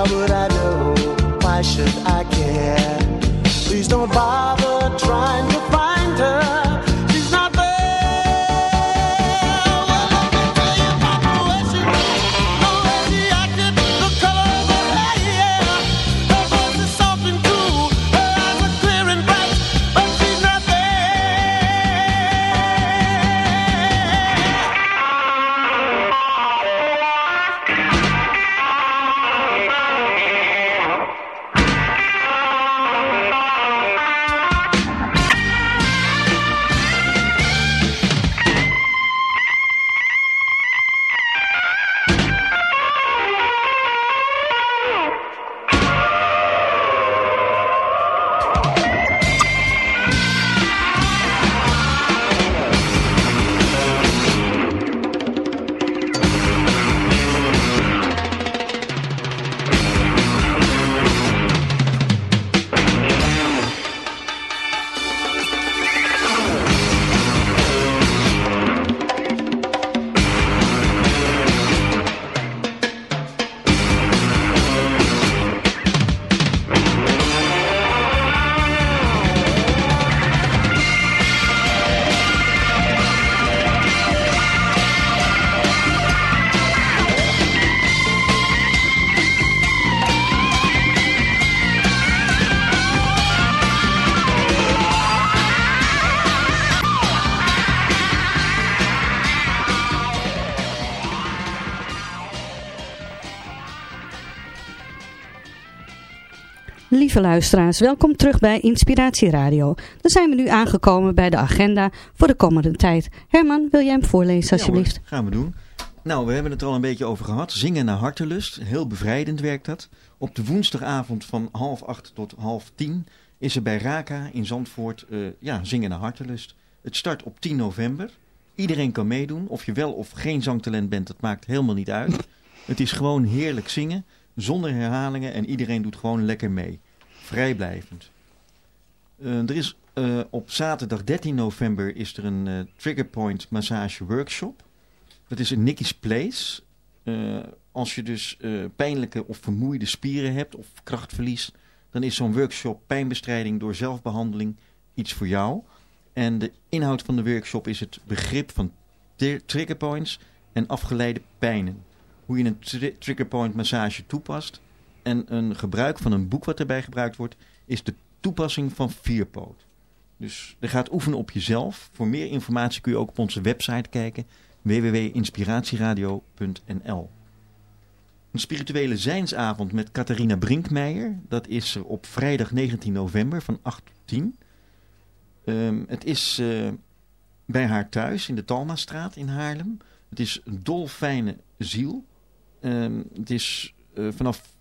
Why would I know? Why should I care? Please don't bother trying. Lieve luisteraars, welkom terug bij Inspiratie Radio. Dan zijn we nu aangekomen bij de agenda voor de komende tijd. Herman, wil jij hem voorlezen alsjeblieft? Ja, gaan we doen. Nou, we hebben het er al een beetje over gehad. Zingen naar hartelust. Heel bevrijdend werkt dat. Op de woensdagavond van half acht tot half tien is er bij Raka in Zandvoort uh, ja, Zingen naar hartelust. Het start op 10 november. Iedereen kan meedoen. Of je wel of geen zangtalent bent, dat maakt helemaal niet uit. Het is gewoon heerlijk zingen, zonder herhalingen en iedereen doet gewoon lekker mee. Vrijblijvend. Uh, er is uh, op zaterdag 13 november is er een uh, Triggerpoint massage workshop. Dat is in Nicky's Place. als je dus pijnlijke of vermoeide spieren hebt of krachtverlies, dan is zo'n workshop pijnbestrijding door zelfbehandeling iets voor jou. En de inhoud van de workshop is het begrip van triggerpoints en afgeleide pijnen. Hoe je een triggerpoint massage toepast. En een gebruik van een boek wat erbij gebruikt wordt, is de toepassing van vierpoot. Dus je gaat oefenen op jezelf. Voor meer informatie kun je ook op onze website kijken. www.inspiratieradio.nl Een spirituele zijnsavond met Catharina Brinkmeijer. Dat is op vrijdag 19 november van 8 tot 10. Um, het is uh, bij haar thuis in de Talmastraat in Haarlem. Het is een dolfijne ziel. Um, het is uh, vanaf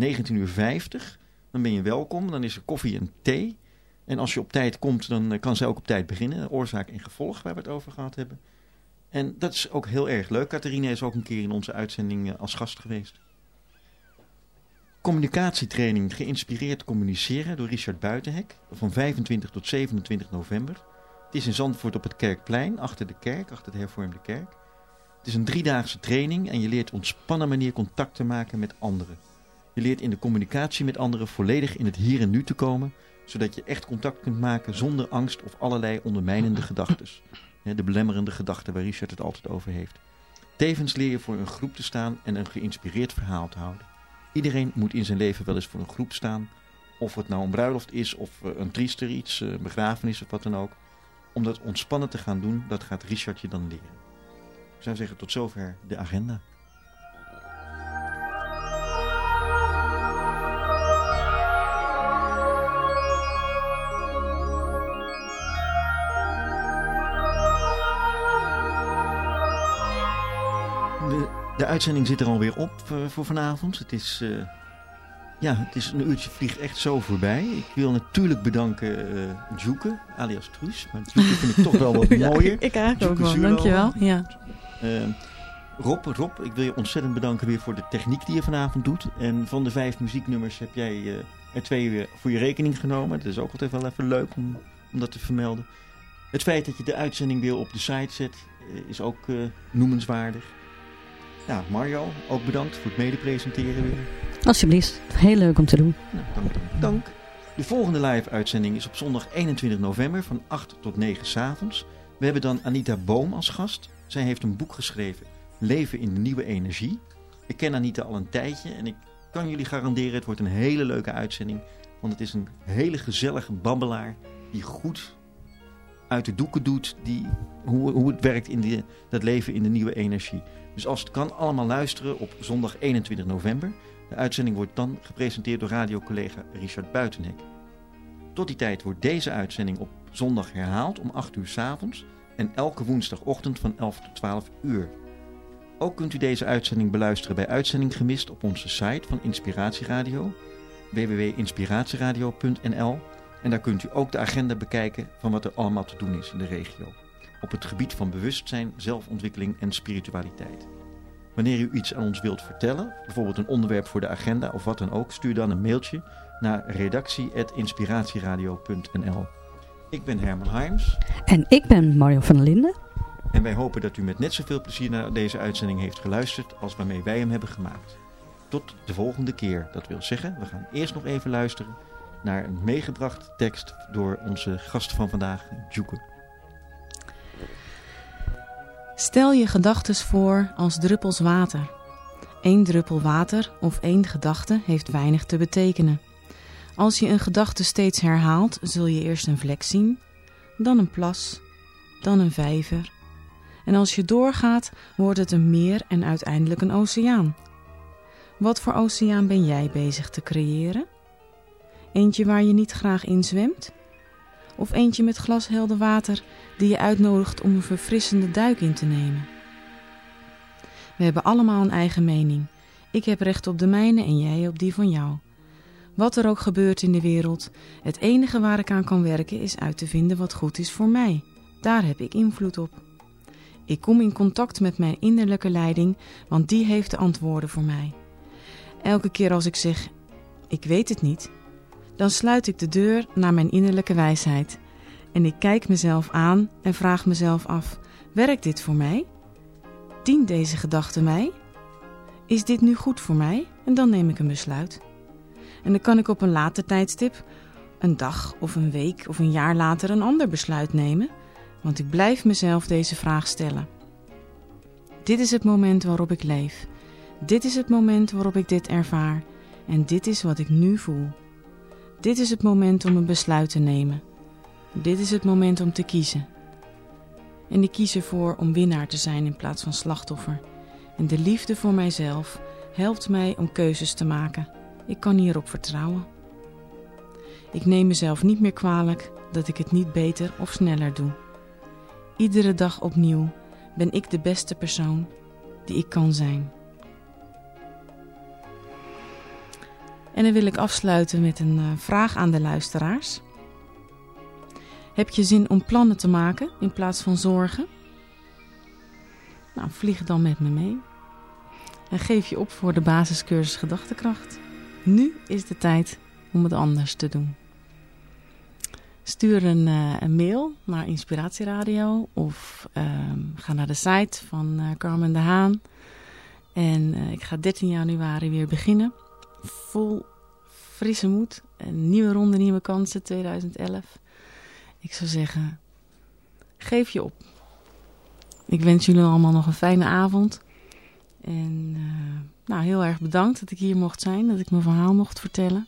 19.50 uur. 50. Dan ben je welkom. Dan is er koffie en thee. En als je op tijd komt, dan uh, kan zij ook op tijd beginnen. Oorzaak en gevolg, waar we het over gehad hebben. En dat is ook heel erg leuk. Catharina is ook een keer in onze uitzending als gast geweest. Communicatietraining geïnspireerd communiceren door Richard Buitenhek van 25 tot 27 november. Het is in Zandvoort op het Kerkplein, achter de kerk, achter de hervormde kerk. Het is een driedaagse training en je leert ontspannen manier contact te maken met anderen. Je leert in de communicatie met anderen volledig in het hier en nu te komen, zodat je echt contact kunt maken zonder angst of allerlei ondermijnende gedachten. De belemmerende gedachten waar Richard het altijd over heeft. Tevens leer je voor een groep te staan en een geïnspireerd verhaal te houden. Iedereen moet in zijn leven wel eens voor een groep staan. Of het nou een bruiloft is of eh, een triester iets, een begrafenis of wat dan ook. Om dat ontspannen te gaan doen, dat gaat Richard je dan leren. Ik zou zeggen tot zover de agenda. Uitzending zit er alweer op uh, voor vanavond. Het is, uh, ja, het is een uurtje vliegt echt zo voorbij. Ik wil natuurlijk bedanken uh, Djoeke, alias Truus. Maar Djoeke vind ik toch wel wat mooier. ja, ik eigenlijk ook wel, dankjewel. Ja. Rob, Rob, ik wil je ontzettend bedanken weer voor de techniek die je vanavond doet. En van de vijf muzieknummers heb jij er twee weer voor je rekening genomen. Dat is ook altijd wel even leuk om, om dat te vermelden. Het feit dat je de uitzending weer op de site zet, is ook noemenswaardig. Ja, Mario, ook bedankt voor het medepresenteren weer. Alsjeblieft, heel leuk om te doen. Nou, dank, dank, dank. De volgende live-uitzending is op zondag 21 november van 8 tot 9 s avonds. We hebben dan Anita Boom als gast. Zij heeft een boek geschreven, Leven in de Nieuwe Energie. Ik ken Anita al een tijdje en ik kan jullie garanderen, het wordt een hele leuke uitzending. Want het is een hele gezellige babbelaar die goed uit de doeken doet die, hoe, hoe het werkt in die, dat leven in de nieuwe energie. Dus als het kan, allemaal luisteren op zondag 21 november. De uitzending wordt dan gepresenteerd door radiocollega Richard Buitenhek. Tot die tijd wordt deze uitzending op zondag herhaald om 8 uur s avonds en elke woensdagochtend van 11 tot 12 uur. Ook kunt u deze uitzending beluisteren bij Uitzending Gemist op onze site van Inspiratieradio, www.inspiratieradio.nl en daar kunt u ook de agenda bekijken van wat er allemaal te doen is in de regio op het gebied van bewustzijn, zelfontwikkeling en spiritualiteit. Wanneer u iets aan ons wilt vertellen, bijvoorbeeld een onderwerp voor de agenda of wat dan ook, stuur dan een mailtje naar redactie.inspiratieradio.nl. Ik ben Herman Harms. En ik ben Mario van der Linden. En wij hopen dat u met net zoveel plezier naar deze uitzending heeft geluisterd als waarmee wij hem hebben gemaakt. Tot de volgende keer. Dat wil zeggen, we gaan eerst nog even luisteren naar een meegebracht tekst door onze gast van vandaag, Juke. Stel je gedachten voor als druppels water. Eén druppel water of één gedachte heeft weinig te betekenen. Als je een gedachte steeds herhaalt, zul je eerst een vlek zien, dan een plas, dan een vijver. En als je doorgaat, wordt het een meer en uiteindelijk een oceaan. Wat voor oceaan ben jij bezig te creëren? Eentje waar je niet graag in zwemt? Of eentje met glashelder water die je uitnodigt om een verfrissende duik in te nemen? We hebben allemaal een eigen mening. Ik heb recht op de mijne en jij op die van jou. Wat er ook gebeurt in de wereld, het enige waar ik aan kan werken is uit te vinden wat goed is voor mij. Daar heb ik invloed op. Ik kom in contact met mijn innerlijke leiding, want die heeft de antwoorden voor mij. Elke keer als ik zeg, ik weet het niet, dan sluit ik de deur naar mijn innerlijke wijsheid. En ik kijk mezelf aan en vraag mezelf af, werkt dit voor mij? Dient deze gedachte mij? Is dit nu goed voor mij? En dan neem ik een besluit. En dan kan ik op een later tijdstip, een dag of een week of een jaar later, een ander besluit nemen, want ik blijf mezelf deze vraag stellen. Dit is het moment waarop ik leef. Dit is het moment waarop ik dit ervaar. En dit is wat ik nu voel. Dit is het moment om een besluit te nemen. Dit is het moment om te kiezen. En ik kies ervoor om winnaar te zijn in plaats van slachtoffer. En de liefde voor mijzelf helpt mij om keuzes te maken. Ik kan hierop vertrouwen. Ik neem mezelf niet meer kwalijk dat ik het niet beter of sneller doe. Iedere dag opnieuw ben ik de beste persoon die ik kan zijn. En dan wil ik afsluiten met een uh, vraag aan de luisteraars. Heb je zin om plannen te maken in plaats van zorgen? Nou, vlieg dan met me mee. En geef je op voor de basiscursus Gedachtekracht. Nu is de tijd om het anders te doen. Stuur een, uh, een mail naar Inspiratieradio of uh, ga naar de site van uh, Carmen de Haan. En ik ga 13 januari weer beginnen vol frisse moed. en nieuwe ronde, nieuwe kansen 2011. Ik zou zeggen, geef je op. Ik wens jullie allemaal nog een fijne avond. En eh, nou, heel erg bedankt dat ik hier mocht zijn, dat ik mijn verhaal mocht vertellen.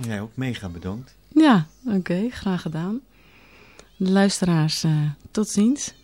Jij ook mega bedankt. Ja, oké, graag gedaan. De luisteraars, eh, tot ziens.